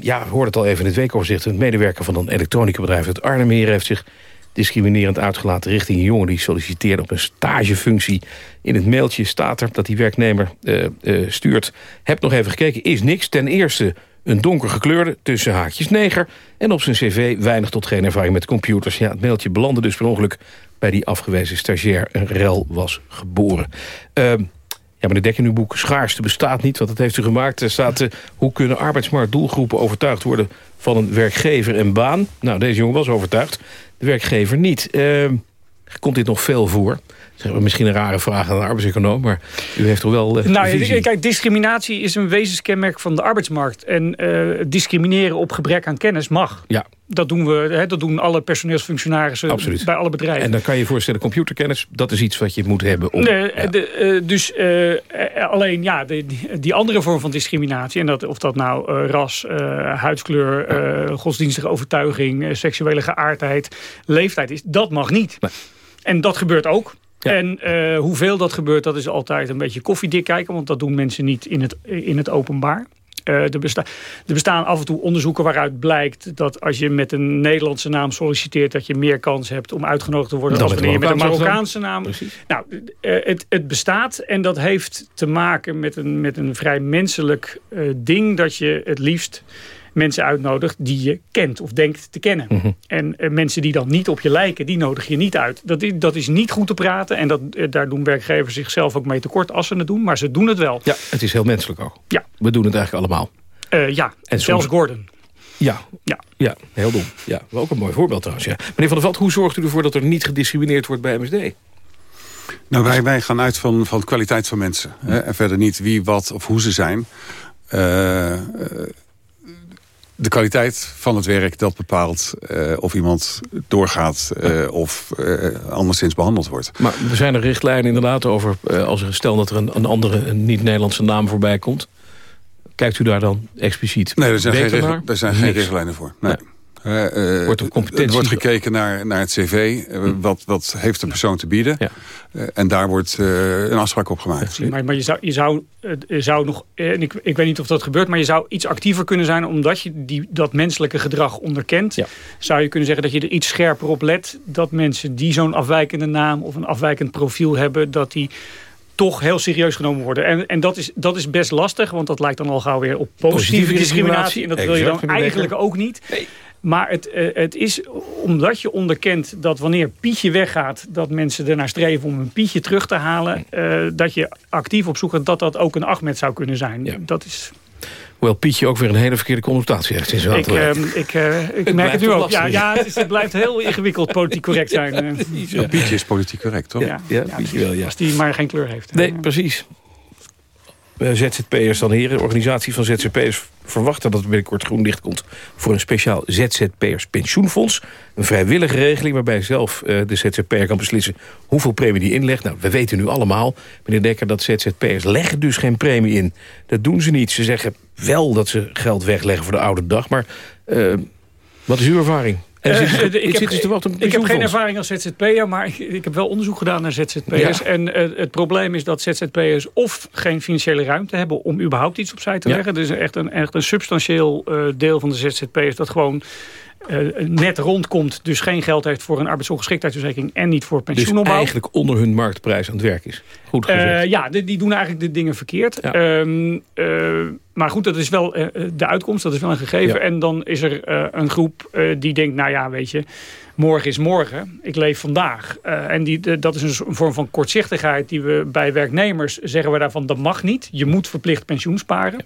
ja, we hoorden het al even in het weekoverzicht. Een medewerker van een elektronicabedrijf uit Arnhem heeft zich discriminerend uitgelaten richting een jongen... die solliciteerde op een stagefunctie. In het mailtje staat er dat die werknemer uh, uh, stuurt... heb nog even gekeken, is niks. Ten eerste een donker gekleurde, tussen haakjes neger... en op zijn cv weinig tot geen ervaring met computers. Ja, het mailtje belandde dus per ongeluk bij die afgewezen stagiair. Een rel was geboren. Uh, ja, meneer Dek, in uw boek Schaarste bestaat niet, want dat heeft u gemaakt. Er staat, uh, hoe kunnen arbeidsmarktdoelgroepen overtuigd worden van een werkgever en baan? Nou, deze jongen was overtuigd, de werkgever niet. Uh, komt dit nog veel voor? Misschien een rare vraag aan een arbeidseconoom, maar u heeft toch wel uh, Nou, kijk, discriminatie is een wezenskenmerk van de arbeidsmarkt. En uh, discrimineren op gebrek aan kennis mag. Ja. Dat doen, we, hè, dat doen alle personeelsfunctionarissen Absoluut. bij alle bedrijven. En dan kan je je voorstellen, computerkennis, dat is iets wat je moet hebben. Om, nee, ja. de, uh, dus alleen, ja, de, die, andere vorm van discriminatie... en dat, of dat nou ras, huidskleur, godsdienstige overtuiging... seksuele geaardheid, leeftijd is, dat mag niet. Nee. En dat gebeurt ook. Ja. En uh, hoeveel dat gebeurt, dat is altijd een beetje koffiedik kijken. Want dat doen mensen niet in het, in het openbaar. Uh, er, besta er, bestaan af en toe onderzoeken waaruit blijkt dat als je met een Nederlandse naam solliciteert... dat je meer kans hebt om uitgenodigd te worden dan wanneer je met een Marokkaanse naam... Precies. Nou, uh, het, het, bestaat en dat heeft te maken met een, met een vrij menselijk ding... dat je het liefst mensen uitnodigt die je kent of denkt te kennen. Mm -hmm. En uh, mensen die dan niet op je lijken, die nodig je niet uit. Dat is, dat is niet goed te praten en dat, uh, daar doen werkgevers zichzelf ook mee tekort als ze het doen. Maar ze doen het wel. Ja, het is heel menselijk ook. Ja. We doen het eigenlijk allemaal. Uh, ja, en zelfs soms... Gordon. Ja, ja. ja, heel dom. Ja, ook een mooi voorbeeld trouwens. Ja. Meneer Van der Veld, hoe zorgt u ervoor dat er niet gediscrimineerd wordt bij MSD? Nou, wij, wij gaan uit van, van de kwaliteit van mensen. Hè? En verder niet wie, wat of hoe ze zijn. Uh, de kwaliteit van het werk, dat bepaalt uh, of iemand doorgaat uh, of uh, anderszins behandeld wordt. Maar er zijn er richtlijnen inderdaad over, als er stel dat er een, een andere niet-Nederlandse naam voorbij komt. Kijkt u daar dan expliciet Nee, er zijn, geen, er zijn geen richtlijnen voor. Nee. nee. Uh, wordt competentie... wordt gekeken naar, naar het cv. Uh, hm. wat, wat heeft de persoon te bieden? Ja. Uh, en daar wordt een afspraak op gemaakt. Maar, maar je, zou, je, zou, je zou nog... En ik, ik weet niet of dat gebeurt... maar je zou iets actiever kunnen zijn... omdat je die, dat menselijke gedrag onderkent. Ja. Zou je kunnen zeggen dat je er iets scherper op let... dat mensen die zo'n afwijkende naam... of een afwijkend profiel hebben... dat die toch heel serieus genomen worden. En, en dat, is, dat is best lastig, want dat lijkt dan al gauw weer op positieve, positieve discriminatie. En dat exact, wil je dan eigenlijk ook niet. Nee. Maar het, uh, het is omdat je onderkent dat wanneer Pietje weggaat... dat mensen ernaar streven om een Pietje terug te halen... Uh, dat je actief op zoek gaat dat dat ook een Ahmed zou kunnen zijn. Ja. Dat is... Hoewel Pietje ook weer een hele verkeerde connotatie heeft. Is ik, uh, ik, uh, ik het merk het nu ook. Ja, ja het, is, het, blijft heel ingewikkeld politiek correct zijn. Ja, Pietje is politiek correct, toch? Ja, ja, Pietje wel, ja. Als die maar geen kleur heeft. Nee, precies. ZZP'ers dan heren. De organisatie van ZZP'ers verwachten dat er binnenkort groen licht komt... voor een speciaal ZZP'ers pensioenfonds. Een vrijwillige regeling waarbij zelf uh, de ZZP'er kan beslissen... hoeveel premie die inlegt. Nou, we weten nu allemaal, meneer Dekker, dat ZZP'ers leggen dus geen premie in. Dat doen ze niet. Ze zeggen wel dat ze geld wegleggen voor de oude dag. Maar uh, wat is uw ervaring? Zit, ik, heb, te wachten ik heb geen ervaring als ZZP'er, maar ik, ik, heb wel onderzoek gedaan naar ZZP'ers. Ja. En uh, het probleem is dat ZZP'ers of geen financiële ruimte hebben om überhaupt iets opzij te leggen. Er is echt een, echt een substantieel uh, deel van de ZZP'ers dat gewoon uh, net rondkomt, dus geen geld heeft voor een arbeidsongeschiktheidsverzekering en niet voor pensioenopbouw. Dus eigenlijk onder hun marktprijs aan het werk is. Goed gezegd. Uh, ja, die, die, doen eigenlijk de dingen verkeerd. Ja. Um, uh, maar goed, dat is wel de uitkomst, dat is wel een gegeven. Ja. En dan is er een groep die denkt, nou ja, weet je, morgen is morgen. Ik leef vandaag. en die, dat is een vorm van kortzichtigheid die we bij werknemers zeggen we daarvan, dat mag niet. Je moet verplicht pensioen sparen.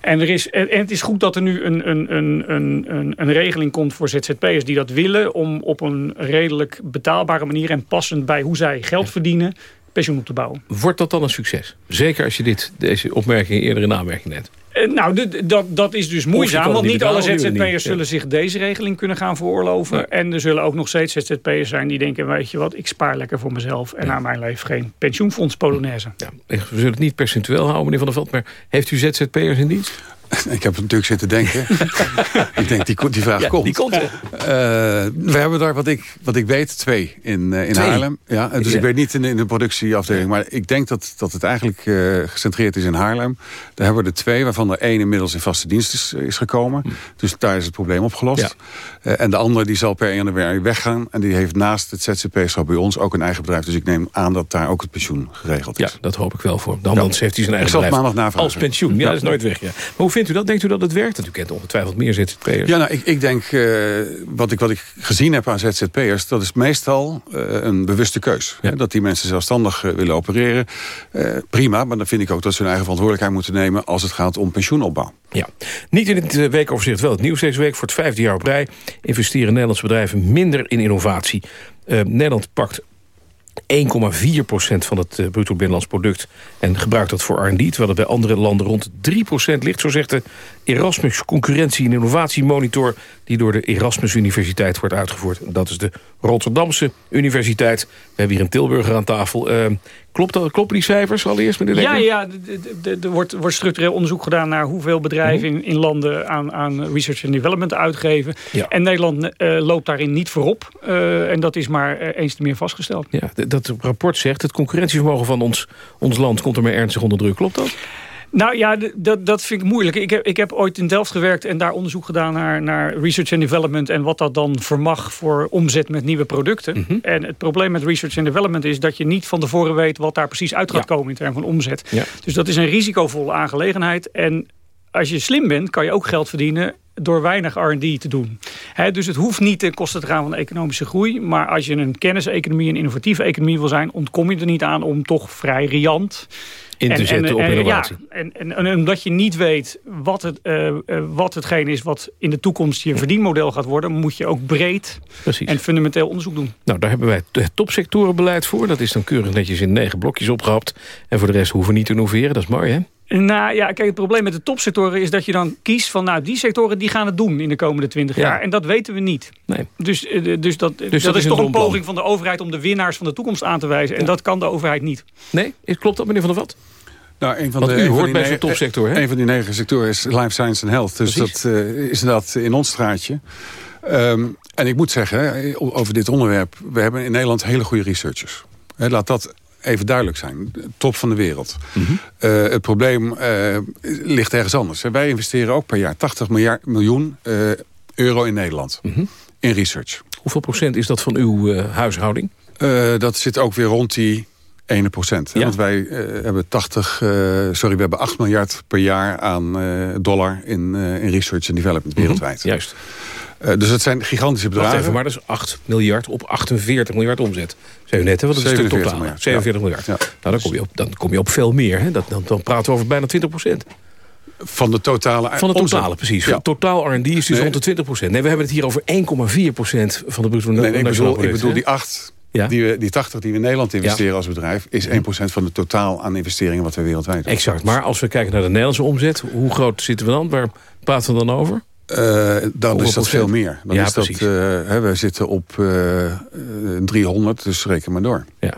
En, er is, en het is goed dat er nu een, een, een, een, een regeling komt voor ZZP'ers die dat willen... om op een redelijk betaalbare manier en passend bij hoe zij geld verdienen... pensioen op te bouwen. Wordt dat dan een succes? Zeker als je dit, deze opmerking eerder in aanmerking neemt. Eh, nou, dat, dat is dus moeizaam, want niet alle ZZP'ers zullen zich deze regeling kunnen gaan veroorloven. En er zullen ook nog steeds ZZP'ers zijn die denken, weet je wat, ik spaar lekker voor mezelf en naar mijn leven geen pensioenfonds Polonaise. Ja, we zullen het niet percentueel houden, meneer Van der Veld, maar heeft u ZZP'ers in dienst? Ik heb natuurlijk zitten denken. ik denk, die, die vraag komt. Die komt uh, we hebben daar, wat ik, wat ik weet, twee in, uh, in twee? Haarlem. Ja, dus ik weet niet in, in de productieafdeling. Maar ik denk dat, dat het eigenlijk uh, gecentreerd is in Haarlem. Daar hebben we er twee, waarvan er één inmiddels in vaste dienst is, is gekomen. Hm. Dus daar is het probleem opgelost. Ja. en de andere die zal per 1 januari weggaan. En die heeft naast het ZZP-schap bij ons ook een eigen bedrijf. Dus ik neem aan dat daar ook het pensioen geregeld is. Ja, dat hoop ik wel voor. Dan, dan heeft hij zijn eigen ik bedrijf. maandag navragen. Als pensioen, ja, dat is nooit weg. Ja. Maar hoe vindt u dat? Denkt u dat het werkt? Want u kent ongetwijfeld meer ZZP'ers. Ja, nou, ik, ik denk, uh, wat, ik, wat ik gezien heb aan ZZP'ers... dat is meestal uh, een bewuste keus. Ja. Hè? Dat die mensen zelfstandig uh, willen opereren. prima, maar dan vind ik ook dat ze hun eigen verantwoordelijkheid moeten nemen... als het gaat om pensioenopbouw. Ja, niet in het weekoverzicht, wel het nieuws deze week. Voor het vijfde jaar op rij investeren Nederlandse bedrijven minder in innovatie. Nederland pakt 1,4% van het uh, bruto binnenlands product... en gebruikt dat voor R&D, terwijl het bij andere landen rond 3% ligt. Zo zegt de Erasmus Concurrentie- en Innovatiemonitor... die door de Erasmus Universiteit wordt uitgevoerd. Dat is de Rotterdamse Universiteit. We hebben hier een Tilburger aan tafel. Uh, klopt dat, kloppen die cijfers allereerst, meneer Ja, ja er wordt, wordt structureel onderzoek gedaan... naar hoeveel bedrijven -hmm. in, in, landen aan, aan research and development uitgeven. Ja. En Nederland uh, loopt daarin niet voorop. Uh, en dat is maar eens te meer vastgesteld. Ja, dat rapport zegt... het concurrentievermogen van ons, ons land komt er maar ernstig onder druk. Klopt dat? Nou ja, dat, dat vind ik moeilijk. Ik heb, ik heb ooit in Delft gewerkt en daar onderzoek gedaan naar, naar research and development... en wat dat dan vermag voor omzet met nieuwe producten. Mm -hmm. En het probleem met research and development is dat je niet van tevoren weet... wat daar precies uit gaat ja. komen in termen van omzet. Ja. Dus dat is een risicovolle aangelegenheid. En als je slim bent, kan je ook geld verdienen door weinig R&D te doen. He, dus het hoeft niet ten koste te gaan van de economische groei. Maar als je een kenniseconomie, een innovatieve economie wil zijn... ontkom je er niet aan om toch vrij riant in te en, zetten en, op innovatie. Ja, en, en, omdat je niet weet wat, het, uh, uh, wat hetgeen is wat in de toekomst je verdienmodel gaat worden... moet je ook breed Precies. en fundamenteel onderzoek doen. Nou, daar hebben wij het topsectorenbeleid voor. Dat is dan keurig netjes in negen blokjes opgehapt. En voor de rest hoeven we niet te innoveren. Dat is mooi, hè? Nou ja, kijk, het probleem met de topsectoren is dat je dan kiest van... nou, die sectoren die gaan het doen in de komende twintig ja. jaar. En dat weten we niet. Nee. Dus, uh, dus, dat, dus dat, dat, is, is toch een poging van de overheid... om de winnaars van de toekomst aan te wijzen. Ja. En dat kan de overheid niet. Nee, klopt dat, meneer Van der Vat? Nou, een van Want de, u hoort bij zo'n topsector, hè? Een van die negen sectoren is life science en health. Dus Precies. dat uh, is inderdaad in ons straatje. Um, en ik moet zeggen, over dit onderwerp... we hebben in Nederland hele goede researchers. He, laat dat even duidelijk zijn. Top van de wereld. Mm -hmm. uh, het probleem uh, ligt ergens anders. Wij investeren ook per jaar 80 miljard, miljoen uh, euro in Nederland. Mm -hmm. In research. Hoeveel procent is dat van uw huishouding? dat zit ook weer rond die 1 procent. Ja. Want wij uh, hebben 80, uh, sorry, we hebben 8 miljard per jaar aan uh, dollar in, in research en development wereldwijd. Mm -hmm. Juist. Dus het zijn gigantische bedragen. Even, maar dat is 8 miljard op 48 miljard omzet. Zei u net, hè? Wat is een stuk totaal? Miljard. 47 ja. miljard. Ja. Nou, dan kom, je op, dan kom je op veel meer. Hè? Dat, dan, dan praten we over bijna 20 procent. Van de totale Van de totale, omzet. precies. Ja. Totaal R&D is dus nee. rond de 20 procent. Nee, we hebben het hier over 1,4 procent van de bruto nee, nee, ik bedoel, ik bedoel die 8 ja. Die, we, die 80 die we in Nederland investeren ja. als bedrijf... is 1% van het totaal aan investeringen wat we wereldwijd doen. Exact. Maar als we kijken naar de Nederlandse omzet... hoe groot zitten we dan? Waar praten we dan over? Uh, dan is dat veel meer. Dan ja, is dat, uh, hè, we zitten op uh, 300, dus reken maar door. Ja.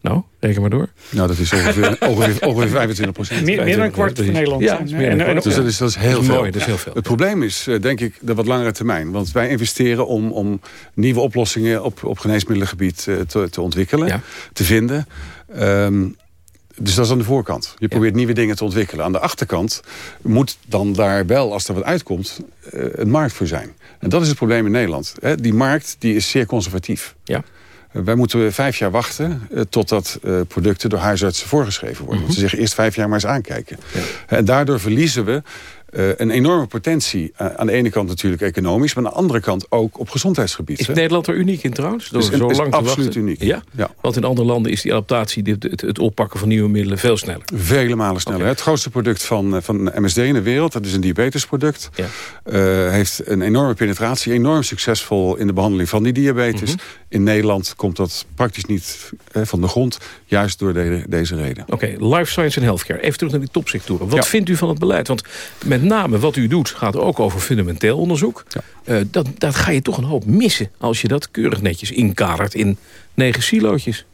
Nou, reken maar door. Nou, dat is ongeveer, ongeveer, ongeveer 25 procent. Meer, meer, dan een kwart van Nederland. Ja, meer en, en, dus dat is, dat is heel dat is veel. Mooi, dat is heel veel. Het probleem is, denk ik, de wat langere termijn. Want wij investeren om, om nieuwe oplossingen op, op geneesmiddelengebied te, te ontwikkelen, ja. te vinden. Um, dus dat is aan de voorkant. Je probeert ja. nieuwe dingen te ontwikkelen. Aan de achterkant moet dan daar wel, als er wat uitkomt, uh, een markt voor zijn. En dat is het probleem in Nederland. Die markt die is zeer conservatief. Ja. Wij moeten vijf jaar wachten uh, totdat producten door huisartsen voorgeschreven worden. Mm -hmm. Want ze zeggen eerst vijf jaar maar eens aankijken. Ja. En daardoor verliezen we uh, een enorme potentie. Uh, aan de ene kant natuurlijk economisch, maar aan de andere kant ook op gezondheidsgebied. Is Nederland er uniek in trouwens? Door is, zo is lang absoluut wachten? uniek. Ja? ja? Want in andere landen is die adaptatie, het, het, het, oppakken van nieuwe middelen veel sneller. Vele malen sneller. Okay. Het grootste product van, van MSD in de wereld, dat is een diabetesproduct. Ja. Uh, heeft een enorme penetratie, enorm succesvol in de behandeling van die diabetes. Mm -hmm. In Nederland komt dat praktisch niet van de grond, juist door de, deze reden. Oké, okay, life science en healthcare. Even terug naar die topsectoren. Wat ja. vindt u van het beleid? Want met name wat u doet gaat ook over fundamenteel onderzoek. Ja. Uh, dat, dat ga je toch een hoop missen als je dat keurig netjes inkadert in negen silootjes.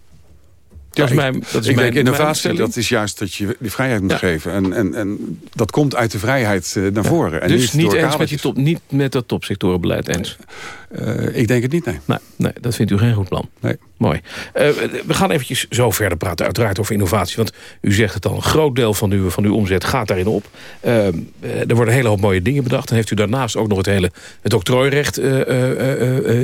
Dat is mijn, dat is ik mijn, denk innovatie, dat is juist dat je die vrijheid moet ja. geven. En, en, en dat komt uit de vrijheid uh, naar ja. voren. En dus niet, niet eens met, die top, niet met dat topsectorenbeleid eens? Uh, ik denk het niet, nee. nee. Nee, dat vindt u geen goed plan. Nee. Mooi. Uh, we gaan eventjes zo verder praten, uiteraard over innovatie. Want u zegt het al, een groot deel van uw, van uw omzet gaat daarin op. Uh, er worden een hele hoop mooie dingen bedacht. Dan heeft u daarnaast ook nog het hele het octrooirecht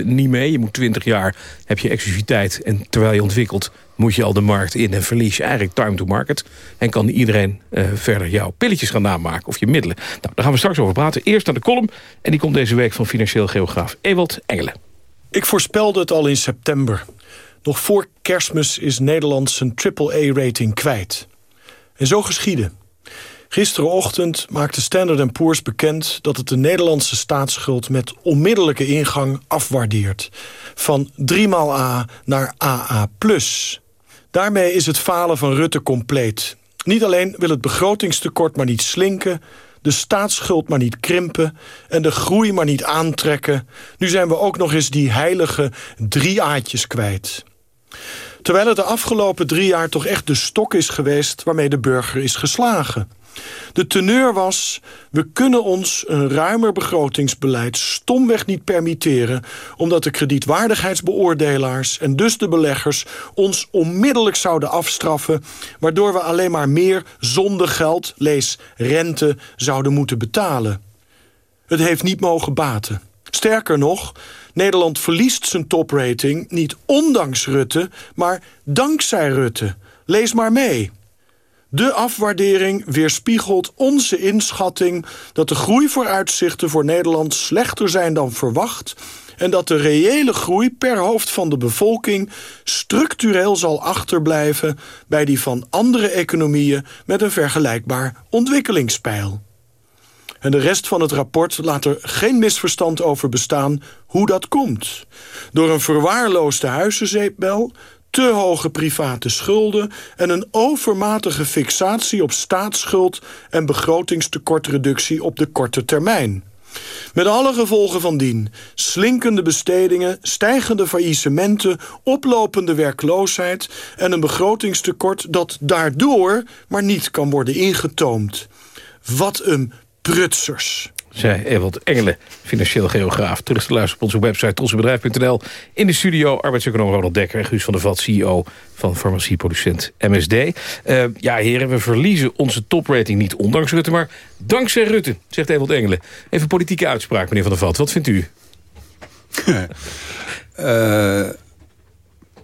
niet mee. Je moet 20 jaar, heb je exclusiviteit. En terwijl je ontwikkelt, moet je al de markt in en verlies je eigenlijk time to market. En kan iedereen uh, verder jouw pilletjes gaan namaken of je middelen. Nou, daar gaan we straks over praten. Eerst naar de column. En die komt deze week van financieel geograaf Ewald Engelen. Ik voorspelde het al in september. Nog voor kerstmis is Nederland zijn triple-A-rating kwijt. En zo geschiedde. Gisterenochtend maakte Standard Poor's bekend... dat het de Nederlandse staatsschuld met onmiddellijke ingang afwaardeert. Van 3 maal A naar AA+. Daarmee is het falen van Rutte compleet. Niet alleen wil het begrotingstekort maar niet slinken... de staatsschuld maar niet krimpen... en de groei maar niet aantrekken. Nu zijn we ook nog eens die heilige drie A'tjes kwijt. Terwijl het de afgelopen drie jaar toch echt de stok is geweest... waarmee de burger is geslagen... De teneur was, we kunnen ons een ruimer begrotingsbeleid stomweg niet permitteren... omdat de kredietwaardigheidsbeoordelaars en dus de beleggers ons onmiddellijk zouden afstraffen... waardoor we alleen maar meer zonder geld, lees rente, zouden moeten betalen. Het heeft niet mogen baten. Sterker nog, Nederland verliest zijn toprating niet ondanks Rutte... maar dankzij Rutte. Lees maar mee. De afwaardering weerspiegelt onze inschatting... dat de groeivooruitzichten voor Nederland slechter zijn dan verwacht... en dat de reële groei per hoofd van de bevolking... structureel zal achterblijven bij die van andere economieën... met een vergelijkbaar ontwikkelingspeil. En de rest van het rapport laat er geen misverstand over bestaan hoe dat komt. Door een verwaarloosde huizenzeepbel te hoge private schulden... en een overmatige fixatie op staatsschuld... en begrotingstekortreductie op de korte termijn. Met alle gevolgen van dien. Slinkende bestedingen, stijgende faillissementen... oplopende werkloosheid en een begrotingstekort... dat daardoor maar niet kan worden ingetoomd. Wat een prutsers zei Ewald Engelen, financieel geograaf. Terug te luisteren op onze website trotsenbedrijf.nl. In de studio arbeidseconoom Ronald Dekker en Guus van der Vat, CEO van farmacieproducent MSD. Eh, ja, heren, we verliezen onze toprating niet ondanks Rutte, maar dankzij Rutte, zegt Ewald Engelen. Even politieke uitspraak, meneer van der Vat. Wat vindt u? uh,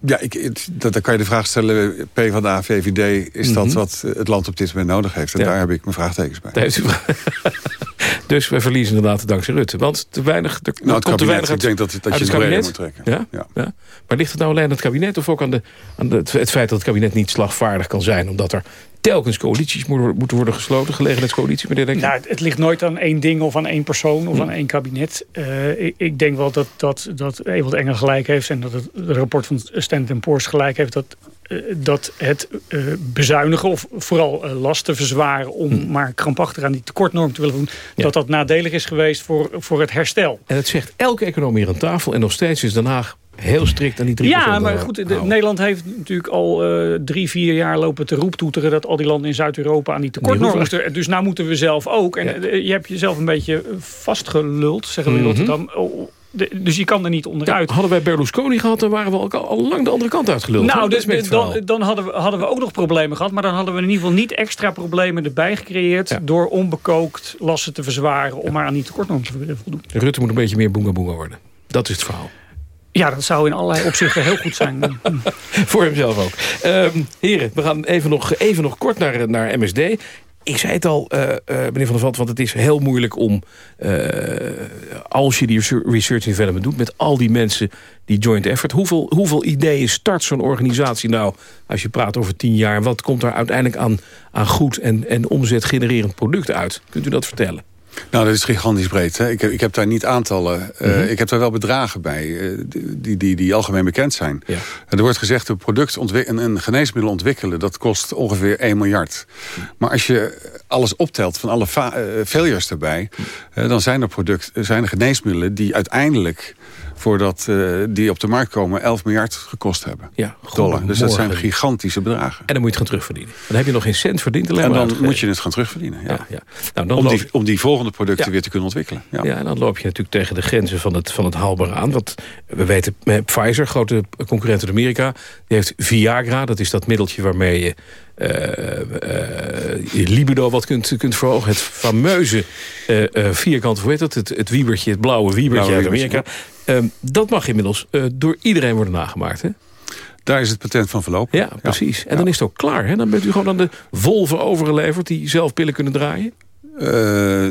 Ja, ik, dat, dan kan je de vraag stellen, PvdA, VVD... is mm -hmm. dat mhm. wat het land op dit moment nodig heeft? En ja. daar heb ik mijn vraagtekens bij. heeft u... dus we verliezen inderdaad dankzij Rutte. Want te weinig, er nou, het komt te weinig uit, ik denk dat, dat je het, kabinet moet trekken. Ja? Ja. ja? Maar ligt het nou alleen aan het kabinet... of ook aan, de, aan de, het feit dat het kabinet niet slagvaardig kan zijn... omdat er telkens coalities moeten worden gesloten, gelegenheidscoalitie, meneer Denk nou, het ligt nooit aan één ding of aan één persoon of hm. aan één kabinet. Uh, ik, ik, denk wel dat, dat, dat Ewald Engel gelijk heeft en dat het, het rapport van Standard Poor's gelijk heeft dat uh, dat het uh, bezuinigen of vooral lasten verzwaren... om hm. maar krampachtig aan die tekortnorm te willen doen... Ja. dat dat nadelig is geweest voor, voor het herstel. En het zegt elke economie hier aan tafel... en nog steeds is Den Haag heel strikt aan die drie Ja, maar goed, de, Nederland heeft natuurlijk al uh, drie, vier jaar lopen te roeptoeteren... dat al die landen in Zuid-Europa aan die tekortnormen moeten. Dus nou moeten we zelf ook. En ja. je hebt jezelf een beetje vastgeluld, zeggen we in -hmm. Rotterdam... De, dus je kan er niet onderuit. Ja, hadden wij Berlusconi gehad, dan waren we al, al lang de andere kant uitgeluld. Nou, dus, dan, dan hadden, we, hadden we ook nog problemen gehad. Maar dan hadden we in ieder geval niet extra problemen erbij gecreëerd... Ja. door onbekookt lasten te verzwaren om maar aan die tekortnorm te voldoen. Rutte moet een beetje meer boonga boonga worden. Dat is het verhaal. Ja, dat zou in allerlei opzichten heel goed zijn. Voor hemzelf ook. Um, heren, we gaan even nog, even nog kort naar, naar MSD. ik zei het al, uh, uh, meneer Van der Veld, want het is heel moeilijk om... Uh, als je die research development doet met al die mensen, die joint effort... hoeveel, hoeveel ideeën start zo'n organisatie nou, als je praat over tien jaar... wat komt daar uiteindelijk aan, aan goed en, en omzet genererend product uit? Kunt u dat vertellen? Nou, dat is gigantisch breed. Hè? Ik, heb, ik heb daar niet aantallen. Uh, Ik heb daar wel bedragen bij, uh, die, die, die algemeen bekend zijn. Ja. Er wordt gezegd, een product een, een geneesmiddel ontwikkelen... dat kost ongeveer 1 miljard. Maar als je alles optelt van alle uh, failures erbij... dan zijn er, product, zijn er geneesmiddelen die uiteindelijk voordat uh, die op de markt komen 11 miljard gekost hebben. Ja, dollar. Dus dat zijn gigantische bedragen. En dan moet je het gaan terugverdienen. Dan heb je nog geen cent verdiend. Alleen en dan moet je het gaan terugverdienen. Ja. ja, ja. Nou, dan om, die, om die volgende producten weer te kunnen ontwikkelen. Ja. ja, en dan loop je natuurlijk tegen de grenzen van het, van het haalbare aan. Want we weten, Pfizer, grote concurrent in Amerika... die heeft Viagra, dat is dat middeltje waarmee je je libido wat kunt, kunt verhogen. Het fameuze uh, vierkant, hoe heet dat? Het, het wiebertje, het blauwe wiebertje blauwe uit Amerika. Ehm, dat mag inmiddels door iedereen worden nagemaakt, hè? Daar is het patent van verlopen. Ja, precies. En dan is het ook klaar. Hè? Dan bent u gewoon aan de wolven overgeleverd... die zelf pillen kunnen draaien? Uh,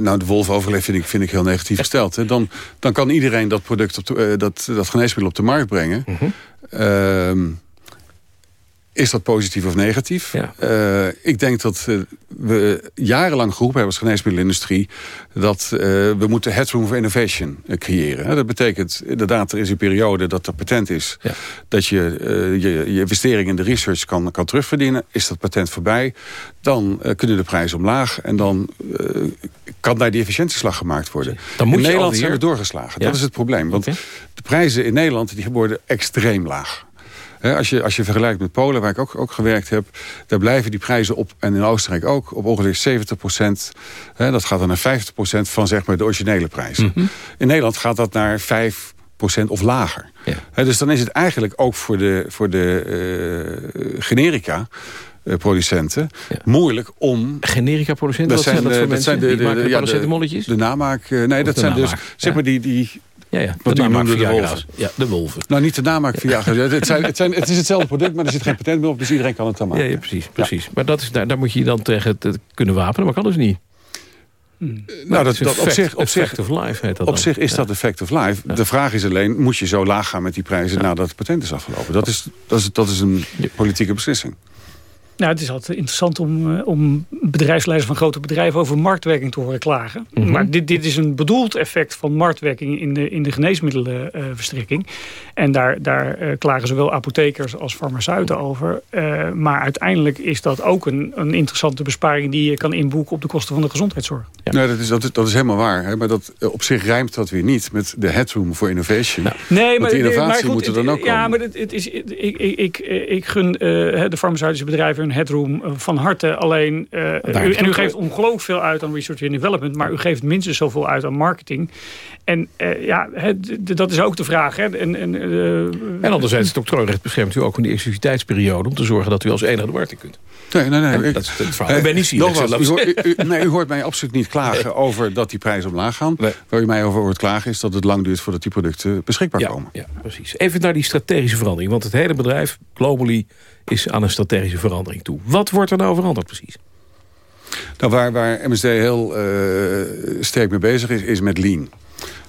nou, de wolven overgeleverd vind ik, vind ik heel negatief gesteld. Hè. Dan, dan kan iedereen dat product op de, uh, dat, dat geneesmiddel op de markt brengen. Mm -hmm. Is dat positief of negatief? Ja. Uh, ik denk dat uh, we jarenlang geroepen hebben als geneesmiddelenindustrie... dat uh, we moeten headroom for innovation creëren. Dat betekent inderdaad, er is een periode dat er patent is... Ja. dat je, je, je investering in de research kan, kan terugverdienen. Is dat patent voorbij, dan kunnen de prijzen omlaag... en dan kan daar die efficiëntieslag gemaakt worden. Dan moet in Nederland alweer... zijn we doorgeslagen. Ja. Dat is het probleem. Want okay. de prijzen in Nederland die worden extreem laag als, je, als je vergelijkt met Polen, waar ik ook, ook gewerkt heb... daar blijven die prijzen op, en in Oostenrijk ook, op ongeveer 70 procent. dat gaat dan naar 50 procent van zeg maar, de originele prijzen. Mhm. In Nederland gaat dat naar 5% of lager. Ja. dus dan is het eigenlijk ook voor de, voor de uh, generica... Uh, producenten. Ja. Moeilijk om... Generica producenten? Dat zijn, dat dat zijn de, de, de, ja, de, de namaak... Nee, of dat zijn namaak, dus zeg maar die, die ja, ja. Wat de namaak de wolven. Ja, de wolven. Nou, niet de namaak Viagra. het, zijn, het, zijn, het is hetzelfde product, maar er zit geen patent meer op. Dus iedereen kan het dan maken. Ja, ja precies. precies. Maar dat is, daar, daar moet je dan tegen kunnen wapenen. Maar kan dus niet. Hmm. Nou, dat, dat op zich, op zich, of life heet dat Op zich is dat effect of life. De vraag is alleen, moet je zo laag gaan met die prijzen nadat het patent is afgelopen? Dat is, dat is, dat is een politieke beslissing. Nou, het is altijd interessant om, uh, om bedrijfsleiders van grote bedrijven over marktwerking te horen klagen. Mhm. Maar dit, dit is een bedoeld effect van marktwerking in de, in de geneesmiddelenverstrekking. Uh, en daar, daar uh, klagen zowel apothekers als farmaceuten over. maar uiteindelijk is dat ook een, een interessante besparing die je kan inboeken op de kosten van de gezondheidszorg. Ja. Nee, dat is, dat is, dat is helemaal waar. Hè? Maar dat, op zich rijmt dat weer niet met de headroom voor innovation. Nou, nee, maar, de innovatie moet er dan ook Ja, maar het, het is, ik, ik, ik, ik gun de farmaceutische bedrijven headroom eh, van harte. Alleen, uh, u, en u geeft ongelooflijk veel uit aan research and development. Maar u geeft minstens zoveel uit aan marketing. En uh, ja, dat is ook de vraag. Hè. En, en, uh, en anderzijds, het octrooirecht beschermt u ook in die exclusiviteitsperiode... om te zorgen dat u als enige de markt in kunt. Nee, nee, nee. Ik, dat is het verhaal. ik ben niet zien. U, hoort, u, nee, u hoort mij absoluut niet klagen over dat die prijzen omlaag gaan. Nee. Waar u mij over hoort klagen is dat het lang duurt voordat die producten beschikbaar ja, komen. Ja, precies. Even naar die strategische verandering. Want het hele bedrijf, globally is aan een strategische verandering toe. Wat wordt er nou veranderd precies? Nou, waar, waar MSD heel uh, sterk mee bezig is, is met lean.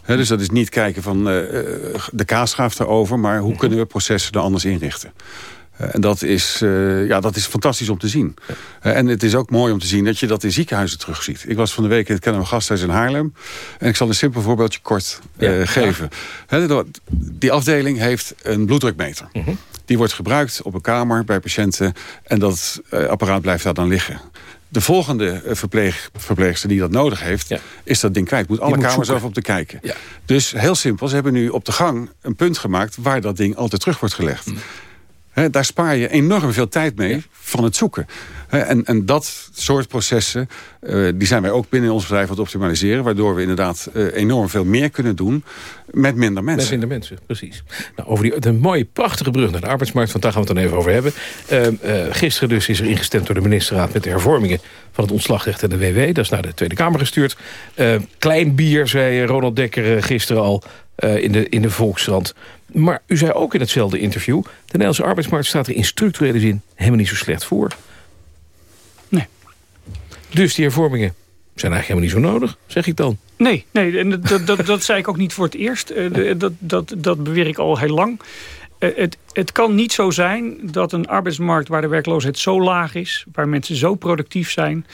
He, dus dat is niet kijken van uh, de kaasschaaf erover... maar hoe kunnen we processen er anders inrichten. Uh, en dat is, ja, dat is fantastisch om te zien. en het is ook mooi om te zien dat je dat in ziekenhuizen terugziet. Ik was van de week in het Kennemer Gasthuis in Haarlem. En ik zal een simpel voorbeeldje kort ja, geven. Ja. die afdeling heeft een bloeddrukmeter. Mhm. -huh. Die wordt gebruikt op een kamer bij patiënten. En dat apparaat blijft daar dan liggen. De volgende verpleeg, verpleegster die dat nodig heeft, ja. is dat ding kwijt. Moet alle moet kamers over op te kijken. Ja. Dus heel simpel, ze hebben nu op de gang een punt gemaakt... waar dat ding altijd terug wordt gelegd. Mm. He, daar spaar je enorm veel tijd mee ja. van het zoeken. He, en, en dat soort processen, uh, die zijn wij ook binnen ons bedrijf aan het optimaliseren. Waardoor we inderdaad uh, enorm veel meer kunnen doen met minder mensen. Met minder mensen, precies. Nou, over die de mooie, prachtige brug naar de arbeidsmarkt, want daar gaan we het dan even over hebben. Uh, gisteren dus is er ingestemd door de ministerraad met de hervormingen van het ontslagrecht en de WW. Dat is naar de Tweede Kamer gestuurd. klein bier, zei Ronald Dekker gisteren al in, de, in de Volkskrant. Maar u zei ook in hetzelfde interview... de Nederlandse arbeidsmarkt staat er in structurele zin helemaal niet zo slecht voor. Nee. Dus die hervormingen zijn eigenlijk helemaal niet zo nodig, zeg ik dan. Nee, nee en dat, dat, dat zei ik ook niet voor het eerst. Eh, dat, dat, dat beweer ik al heel lang. Eh, het, het kan niet zo zijn dat een arbeidsmarkt waar de werkloosheid zo laag is... waar mensen zo productief zijn...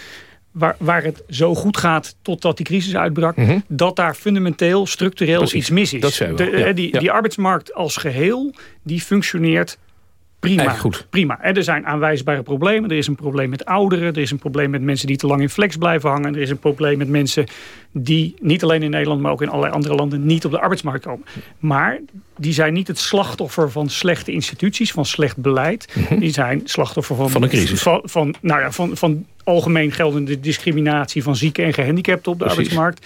Waar, waar het zo goed gaat totdat die crisis uitbrak... Mhm. dat daar fundamenteel, structureel iets mis is. Dat zijn we. De, die, die arbeidsmarkt als geheel, die functioneert Prima, goed. prima. er zijn aanwijsbare problemen. Er is een probleem met ouderen. Er is een probleem met mensen die te lang in flex blijven hangen. Er is een probleem met mensen die niet alleen in Nederland... maar ook in allerlei andere landen niet op de arbeidsmarkt komen. Maar die zijn niet het slachtoffer van slechte instituties, van slecht beleid. Mhm. Die zijn slachtoffer van... Van een crisis. Van, van, nou ja, van, van algemeen geldende discriminatie van zieken en gehandicapten op de arbeidsmarkt.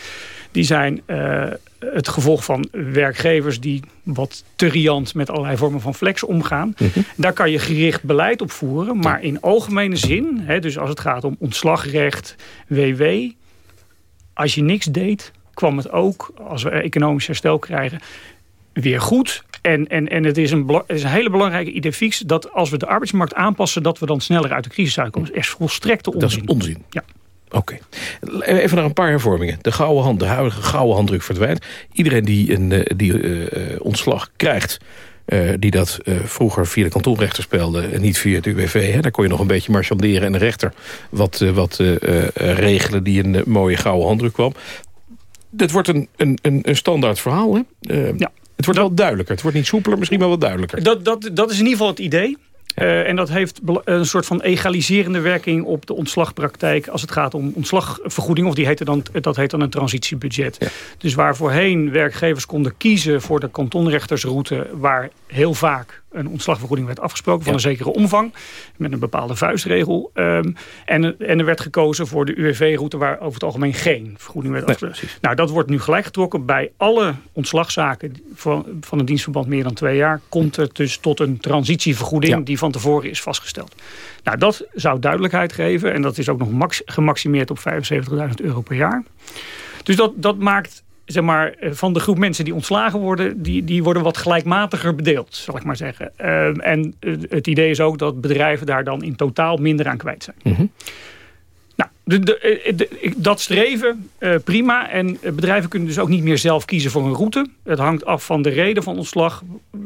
Die zijn uh, het gevolg van werkgevers die wat te riant met allerlei vormen van flex omgaan. Mhm. Daar kan je gericht beleid op voeren. Maar in algemene zin, hè, dus als het gaat om ontslagrecht, WW... als je niks deed, kwam het ook, als we economisch herstel krijgen, weer goed. En, en, en het, is een, het is een hele belangrijke idee fix dat als we de arbeidsmarkt aanpassen... dat we dan sneller uit de crisis uitkomen. Dat is volstrekte onzin. Dat is onzin. Ja. Oké. Even naar een paar hervormingen. De gouden hand, de huidige gouden handdruk verdwijnt. Iedereen die een eh, die, uh, ontslag krijgt... Uh, die dat uh, vroeger via de kantonrechter speelde en niet via het UWV. Hè. Daar kon je nog een beetje marchanderen en de rechter wat, wat regelen die een mooie gouden handdruk kwam. Dat wordt een, een, een standaard verhaal. Hè? ja. Het wordt wel duidelijker. Het wordt niet soepeler, misschien wel wat duidelijker. Dat, dat, dat is in ieder geval het idee. Uh, en dat heeft een soort van egaliserende werking op de ontslagpraktijk... als het gaat om ontslagvergoeding, of die heette dan, dat heet dan een transitiebudget. Dus waar voorheen werkgevers konden kiezen voor de kantonrechtersroute... waar heel vaak een ontslagvergoeding werd afgesproken van een zekere omvang. Met een bepaalde vuistregel. Um, en, en er werd gekozen voor de UWV-route waar over het algemeen geen vergoeding werd afgesproken. nou, dat wordt nu gelijk getrokken. Bij alle ontslagzaken van, van een dienstverband meer dan twee jaar... komt het dus tot een transitievergoeding die van tevoren is vastgesteld. Nou, dat zou duidelijkheid geven. En dat is ook nog max, gemaximeerd op 75.000 euro per jaar. Dus dat, dat maakt zeg maar, eh, van de groep mensen die ontslagen worden... die, die worden wat gelijkmatiger bedeeld, zal ik maar zeggen. Ehm, en het idee is ook dat bedrijven daar dan in totaal minder aan kwijt zijn. Mhm. Nou, de, de, eh, dat streven, uh, prima. En bedrijven kunnen dus ook niet meer zelf kiezen voor een route. Het hangt af van de reden van ontslag,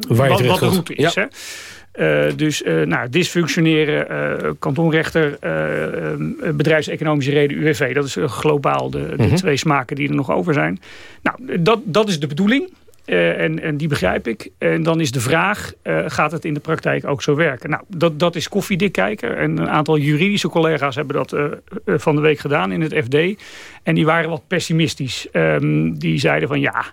wat, wat de route is. Hè? Uh, dus uh, nou, dysfunctioneren, uh, kantonrechter, bedrijfseconomische reden, UWV. Dat is globaal de, de mhm. twee smaken die er nog over zijn. Nou, dat, dat is de bedoeling. en, en die begrijp ik. En dan is de vraag, gaat het in de praktijk ook zo werken? Nou, dat, dat is koffiedik kijken. En een aantal juridische collega's hebben dat van de week gedaan in het FD. En die waren wat pessimistisch. Um, die zeiden van ja...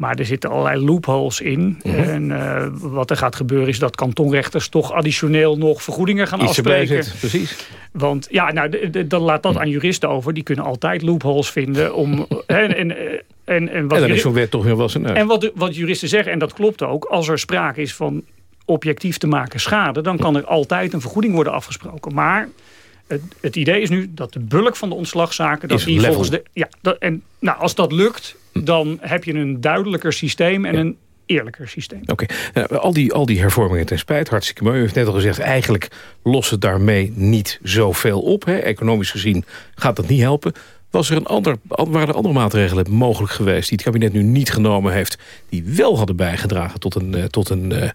Maar er zitten allerlei loopholes in. Mhm. En uh, wat er gaat gebeuren is dat kantonrechters toch additioneel nog vergoedingen gaan Iets afspreken. Precies. Want ja, nou, dan laat dat aan juristen over. Die kunnen altijd loopholes vinden om... en, en, en, en, wat en dan is zo'n wet toch weer wel zijn En wat, wat juristen zeggen, en dat klopt ook... als er sprake is van objectief te maken schade... dan kan er altijd een vergoeding worden afgesproken. Maar het, het, idee is nu dat de bulk van de ontslagzaken... Dat die volgens de, ja, dat, en nou, als dat lukt, dan heb je een duidelijker systeem en een eerlijker systeem. Oké, al, die, al die hervormingen ten spijt, hartstikke mooi. U heeft net al gezegd, eigenlijk lost het daarmee niet zoveel op. Hè? Economisch gezien gaat dat niet helpen. Was er een ander, waren er andere maatregelen mogelijk geweest... die het kabinet nu niet genomen heeft... die wel hadden bijgedragen tot een, eh, tot een uh,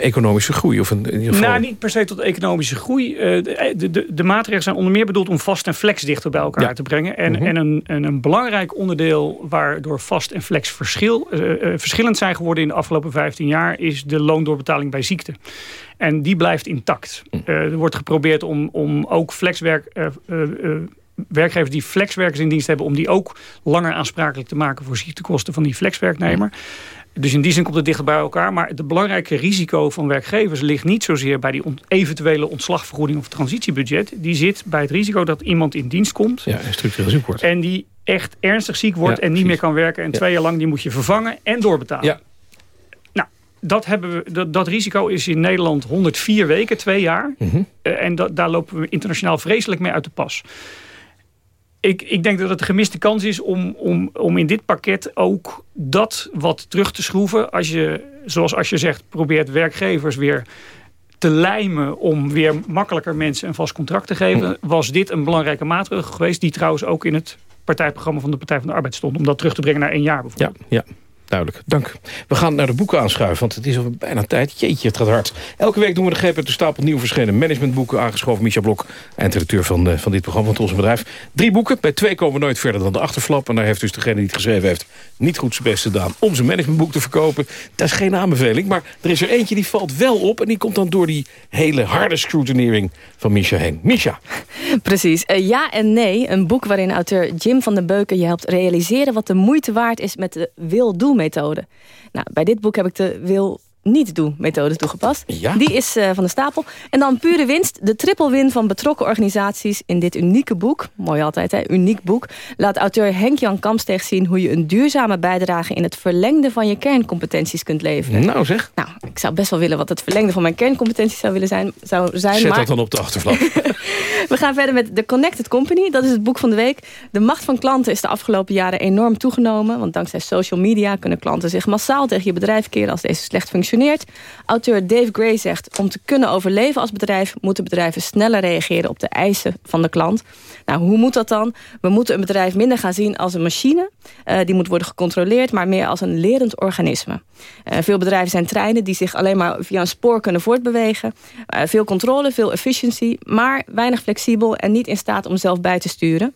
economische groei? Of een, in ieder geval... Nou, niet per se tot economische groei. de, de, de, maatregelen zijn onder meer bedoeld om vast en flex dichter bij elkaar te brengen. En, mhm. en, een, en een belangrijk onderdeel waardoor vast en flex verschil, verschillend zijn geworden... in de afgelopen 15 jaar... is de loondoorbetaling bij ziekte. En die blijft intact. Mhm. er wordt geprobeerd om, om ook flexwerk werkgevers die flexwerkers in dienst hebben... om die ook langer aansprakelijk te maken voor ziektekosten van die flexwerknemer. Dus in die zin komt het dichter bij elkaar. Maar het belangrijke risico van werkgevers ligt niet zozeer bij die eventuele ontslagvergoeding of transitiebudget. Die zit bij het risico dat iemand in dienst komt. Ja, en structureel ziek wordt. En die echt ernstig ziek wordt en niet meer kan werken. En twee jaar lang die moet je vervangen en doorbetalen. Ja. Nou, dat, hebben we, dat, dat risico is in Nederland 104 weken, twee jaar. Mhm. Eh, en daar lopen we internationaal vreselijk mee uit de pas ik, ik denk dat het een gemiste kans is om, om, om in dit pakket ook dat wat terug te schroeven. Als je, zoals als je zegt, probeert werkgevers weer te lijmen om weer makkelijker mensen een vast contract te geven... was dit een belangrijke maatregel geweest... die trouwens ook in het partijprogramma van de Partij van de Arbeid stond... om dat terug te brengen naar één jaar bijvoorbeeld. Ja, ja. Duidelijk, dank. We gaan naar de boeken aanschuiven, want het is al bijna tijd. Jeetje, het gaat hard. Elke week doen we de greep uit de stapel nieuw verschenen managementboeken. Aangeschoven Micha Blok, eindredacteur van, uh, van dit programma, van ons bedrijf. Drie boeken, bij twee komen we nooit verder dan de achterflap. En daar heeft dus degene die het geschreven heeft niet goed zijn best gedaan... om zijn managementboek te verkopen. Dat is geen aanbeveling, maar er is er eentje die valt wel op... en die komt dan door die hele harde scrutinering van Misha heen. Misha. Precies. Uh, ja en nee. Een boek waarin auteur Jim van den Beuken je helpt realiseren... wat de moeite waard is met de wil-doel methode. Nou, bij dit boek heb ik de wil niet doen methode toegepast. Ja? Die is uh, van de stapel. En dan pure winst, de triple win van betrokken organisaties in dit unieke boek. Mooi altijd, hè? Uniek boek. Laat auteur Henk-Jan Kamsteeg zien hoe je een duurzame bijdrage in het verlengde van je kerncompetenties kunt leveren. Nou zeg. Nou, ik zou best wel willen wat het verlengde van mijn kerncompetenties zou willen zijn. Zou zijn Zet maar... dat dan op de achterflap. We gaan verder met The Connected Company. Dat is het boek van de week. De macht van klanten is de afgelopen jaren enorm toegenomen. Want dankzij social media kunnen klanten zich massaal tegen je bedrijf keren als deze slecht functioneert. Auteur Dave Gray zegt, om te kunnen overleven als bedrijf... moeten bedrijven sneller reageren op de eisen van de klant. Nou, hoe moet dat dan? We moeten een bedrijf minder gaan zien als een machine. Uh, die moet worden gecontroleerd, maar meer als een lerend organisme. Uh, veel bedrijven zijn treinen die zich alleen maar via een spoor kunnen voortbewegen. Uh, veel controle, veel efficiëntie, maar weinig flexibel... en niet in staat om zelf bij te sturen.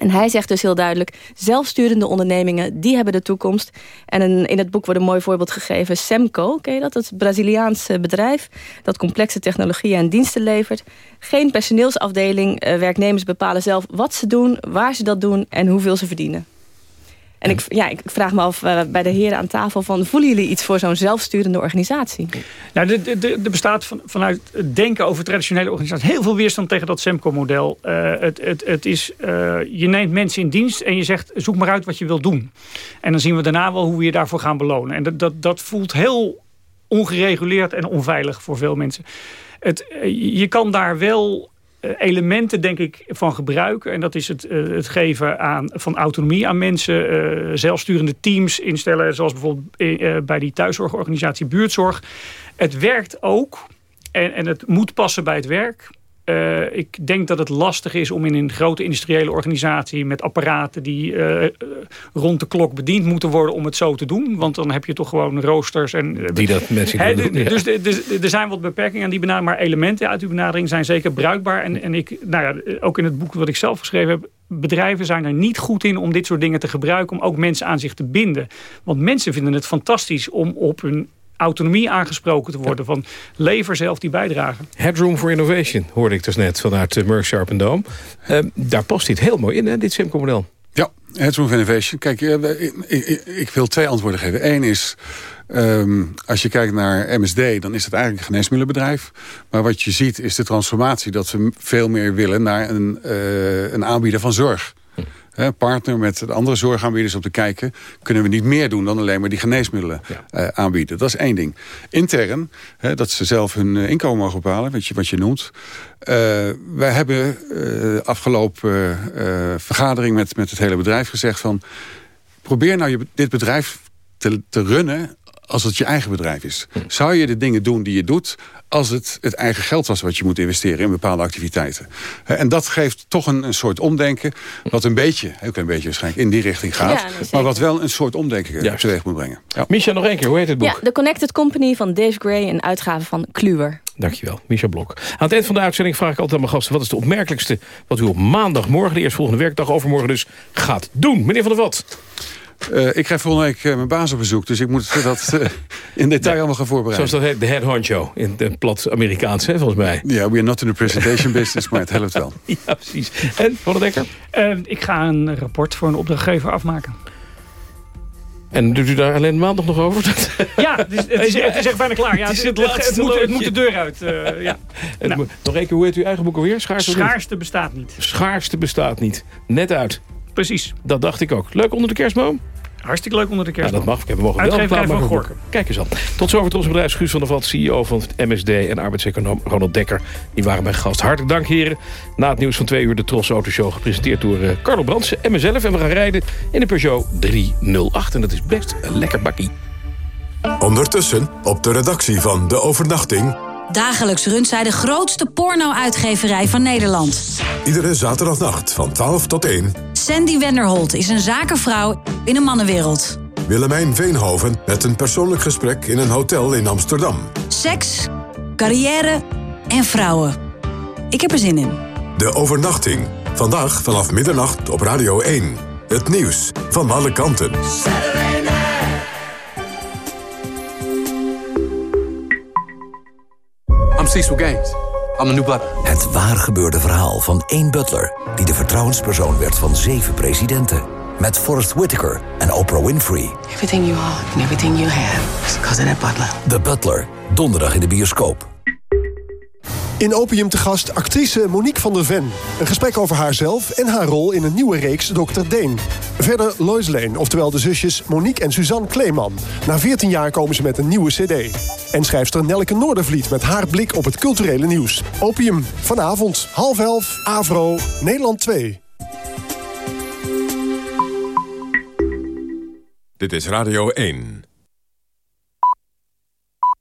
En hij zegt dus heel duidelijk, zelfsturende ondernemingen, die hebben de toekomst. En in het boek wordt een mooi voorbeeld gegeven, Semco, ken je dat? Dat is een Braziliaans bedrijf dat complexe technologieën en diensten levert. Geen personeelsafdeling, werknemers bepalen zelf wat ze doen, waar ze dat doen en hoeveel ze verdienen. En ik, ja, ik vraag me af uh, bij de heren aan tafel... Van, voelen jullie iets voor zo'n zelfsturende organisatie? Nou, er bestaat van, vanuit het denken over traditionele organisaties... heel veel weerstand tegen dat SEMCO-model. Uh, het, het, het is, uh, je neemt mensen in dienst en je zegt... zoek maar uit wat je wilt doen. En dan zien we daarna wel hoe we je daarvoor gaan belonen. En dat, dat, dat voelt heel ongereguleerd en onveilig voor veel mensen. Het, je kan daar wel elementen, denk ik, van gebruiken. En dat is het, uh, het geven aan, van autonomie aan mensen. Uh, zelfsturende teams instellen. Zoals bijvoorbeeld bij die thuiszorgorganisatie Buurtzorg. Het werkt ook. En, en het moet passen bij het werk. Uh, ik denk dat het lastig is om in een grote industriële organisatie... met apparaten die uh, rond de klok bediend moeten worden om het zo te doen. Want dan heb je toch gewoon roosters. En, die dat mensen he, doen. Ja. Dus er zijn wat beperkingen aan die benadering. Maar elementen uit die benadering zijn zeker bruikbaar. En, en ik, nou ja, ook in het boek wat ik zelf geschreven heb... bedrijven zijn er niet goed in om dit soort dingen te gebruiken... om ook mensen aan zich te binden. Want mensen vinden het fantastisch om op hun autonomie aangesproken te worden. Van lever zelf die bijdrage. Headroom for Innovation hoorde ik dus net vanuit uh, Merck Sharp Dome. Uh, daar past dit heel mooi in, hè, dit Simco-model. Ja, Headroom for Innovation. Kijk, uh, ik, ik, ik, wil twee antwoorden geven. Eén is, um, als je kijkt naar MSD, dan is het eigenlijk een geneesmiddelenbedrijf. Maar wat je ziet is de transformatie dat we veel meer willen naar een, een aanbieder van zorg partner met de andere zorgaanbieders op te kijken... kunnen we niet meer doen dan alleen maar die geneesmiddelen ja. uh, aanbieden. Dat is één ding. Intern, hè, dat ze zelf hun uh, inkomen mogen bepalen, weet je, wat je noemt. Uh, wij hebben afgelopen vergadering met, met het hele bedrijf gezegd van... probeer nou je, dit bedrijf te, te runnen als het je eigen bedrijf is. Zou je de dingen doen die je doet als het het eigen geld was wat je moet investeren in bepaalde activiteiten. En dat geeft toch een, een soort omdenken, wat een beetje, heel klein beetje waarschijnlijk, in die richting gaat. Ja, maar wat wel een soort omdenken ja. teweeg moet brengen. Ja. Micha, nog één keer, hoe heet het boek? Ja, The Connected Company van Dave Gray, een uitgave van Kluwer. Dankjewel, Micha Blok. Aan het eind van de uitzending vraag ik altijd aan mijn gasten... wat is de opmerkelijkste wat u op maandagmorgen, de eerstvolgende werkdag overmorgen dus, gaat doen? Meneer Van der Wat. Uh, ik krijg volgende week uh, mijn baas op bezoek. Dus ik moet dat uh, in detail allemaal gaan voorbereiden. Zoals dat heet, de head honcho. In het plat Amerikaans, hè, volgens mij. Ja, yeah, we are not in the presentation business, maar het helpt wel. ja, precies. En, Van der Dekker? ik ga een rapport voor een opdrachtgever afmaken. En doet u daar alleen maandag nog over? Ja, het is, het is, het is echt bijna klaar. Ja, het, het, het, het, moet, het moet de deur uit. Uh, ja. nou. Nog één keer, hoe heet uw eigen boek alweer? Schaarste, Schaarste bestaat niet. Schaarste bestaat niet. Net uit. Precies. Dat dacht ik ook. Leuk onder de kerstboom? Hartstikke leuk onder de kerst. Ja, dat mag. Ik heb hem mogen wel klaar van Gorkum. Kijk eens aan. Tot zover ons bedrijf. Guus van der Vat, CEO van het MSD en arbeidseconoom Ronald Dekker. Die waren mijn gast. Hartelijk dank, heren. Na het nieuws van twee uur de Tros Autoshow. Gepresenteerd door uh, Carlo Brandsen en mezelf. En we gaan rijden in de Peugeot 308. En dat is best een lekker bakkie. Ondertussen op de redactie van De Overnachting... Dagelijks runt zij de grootste porno-uitgeverij van Nederland. Iedere zaterdagnacht van 12 tot 1. Sandy Wenderholt is een zakenvrouw in een mannenwereld. Willemijn Veenhoven met een persoonlijk gesprek in een hotel in Amsterdam. Seks, carrière en vrouwen. Ik heb er zin in. De overnachting. Vandaag vanaf middernacht op Radio 1. Het nieuws van alle kanten. Cecil Gaines. I'm the new butler. Het waar gebeurde verhaal van één butler... die de vertrouwenspersoon werd van zeven presidenten. Met Forrest Whitaker en Oprah Winfrey. Everything you are and everything you have is because of that butler. The Butler. Donderdag in de bioscoop. In Opium te gast actrice Monique van der Ven. Een gesprek over haarzelf en haar rol in een nieuwe reeks Dr. Deen. Verder Lois Lane, oftewel de zusjes Monique en Suzanne Kleeman. Na 14 jaar komen ze met een nieuwe cd. En schrijfster Nelke Noordervliet met haar blik op het culturele nieuws. Opium, vanavond, half elf, Avro, Nederland 2. Dit is Radio 1.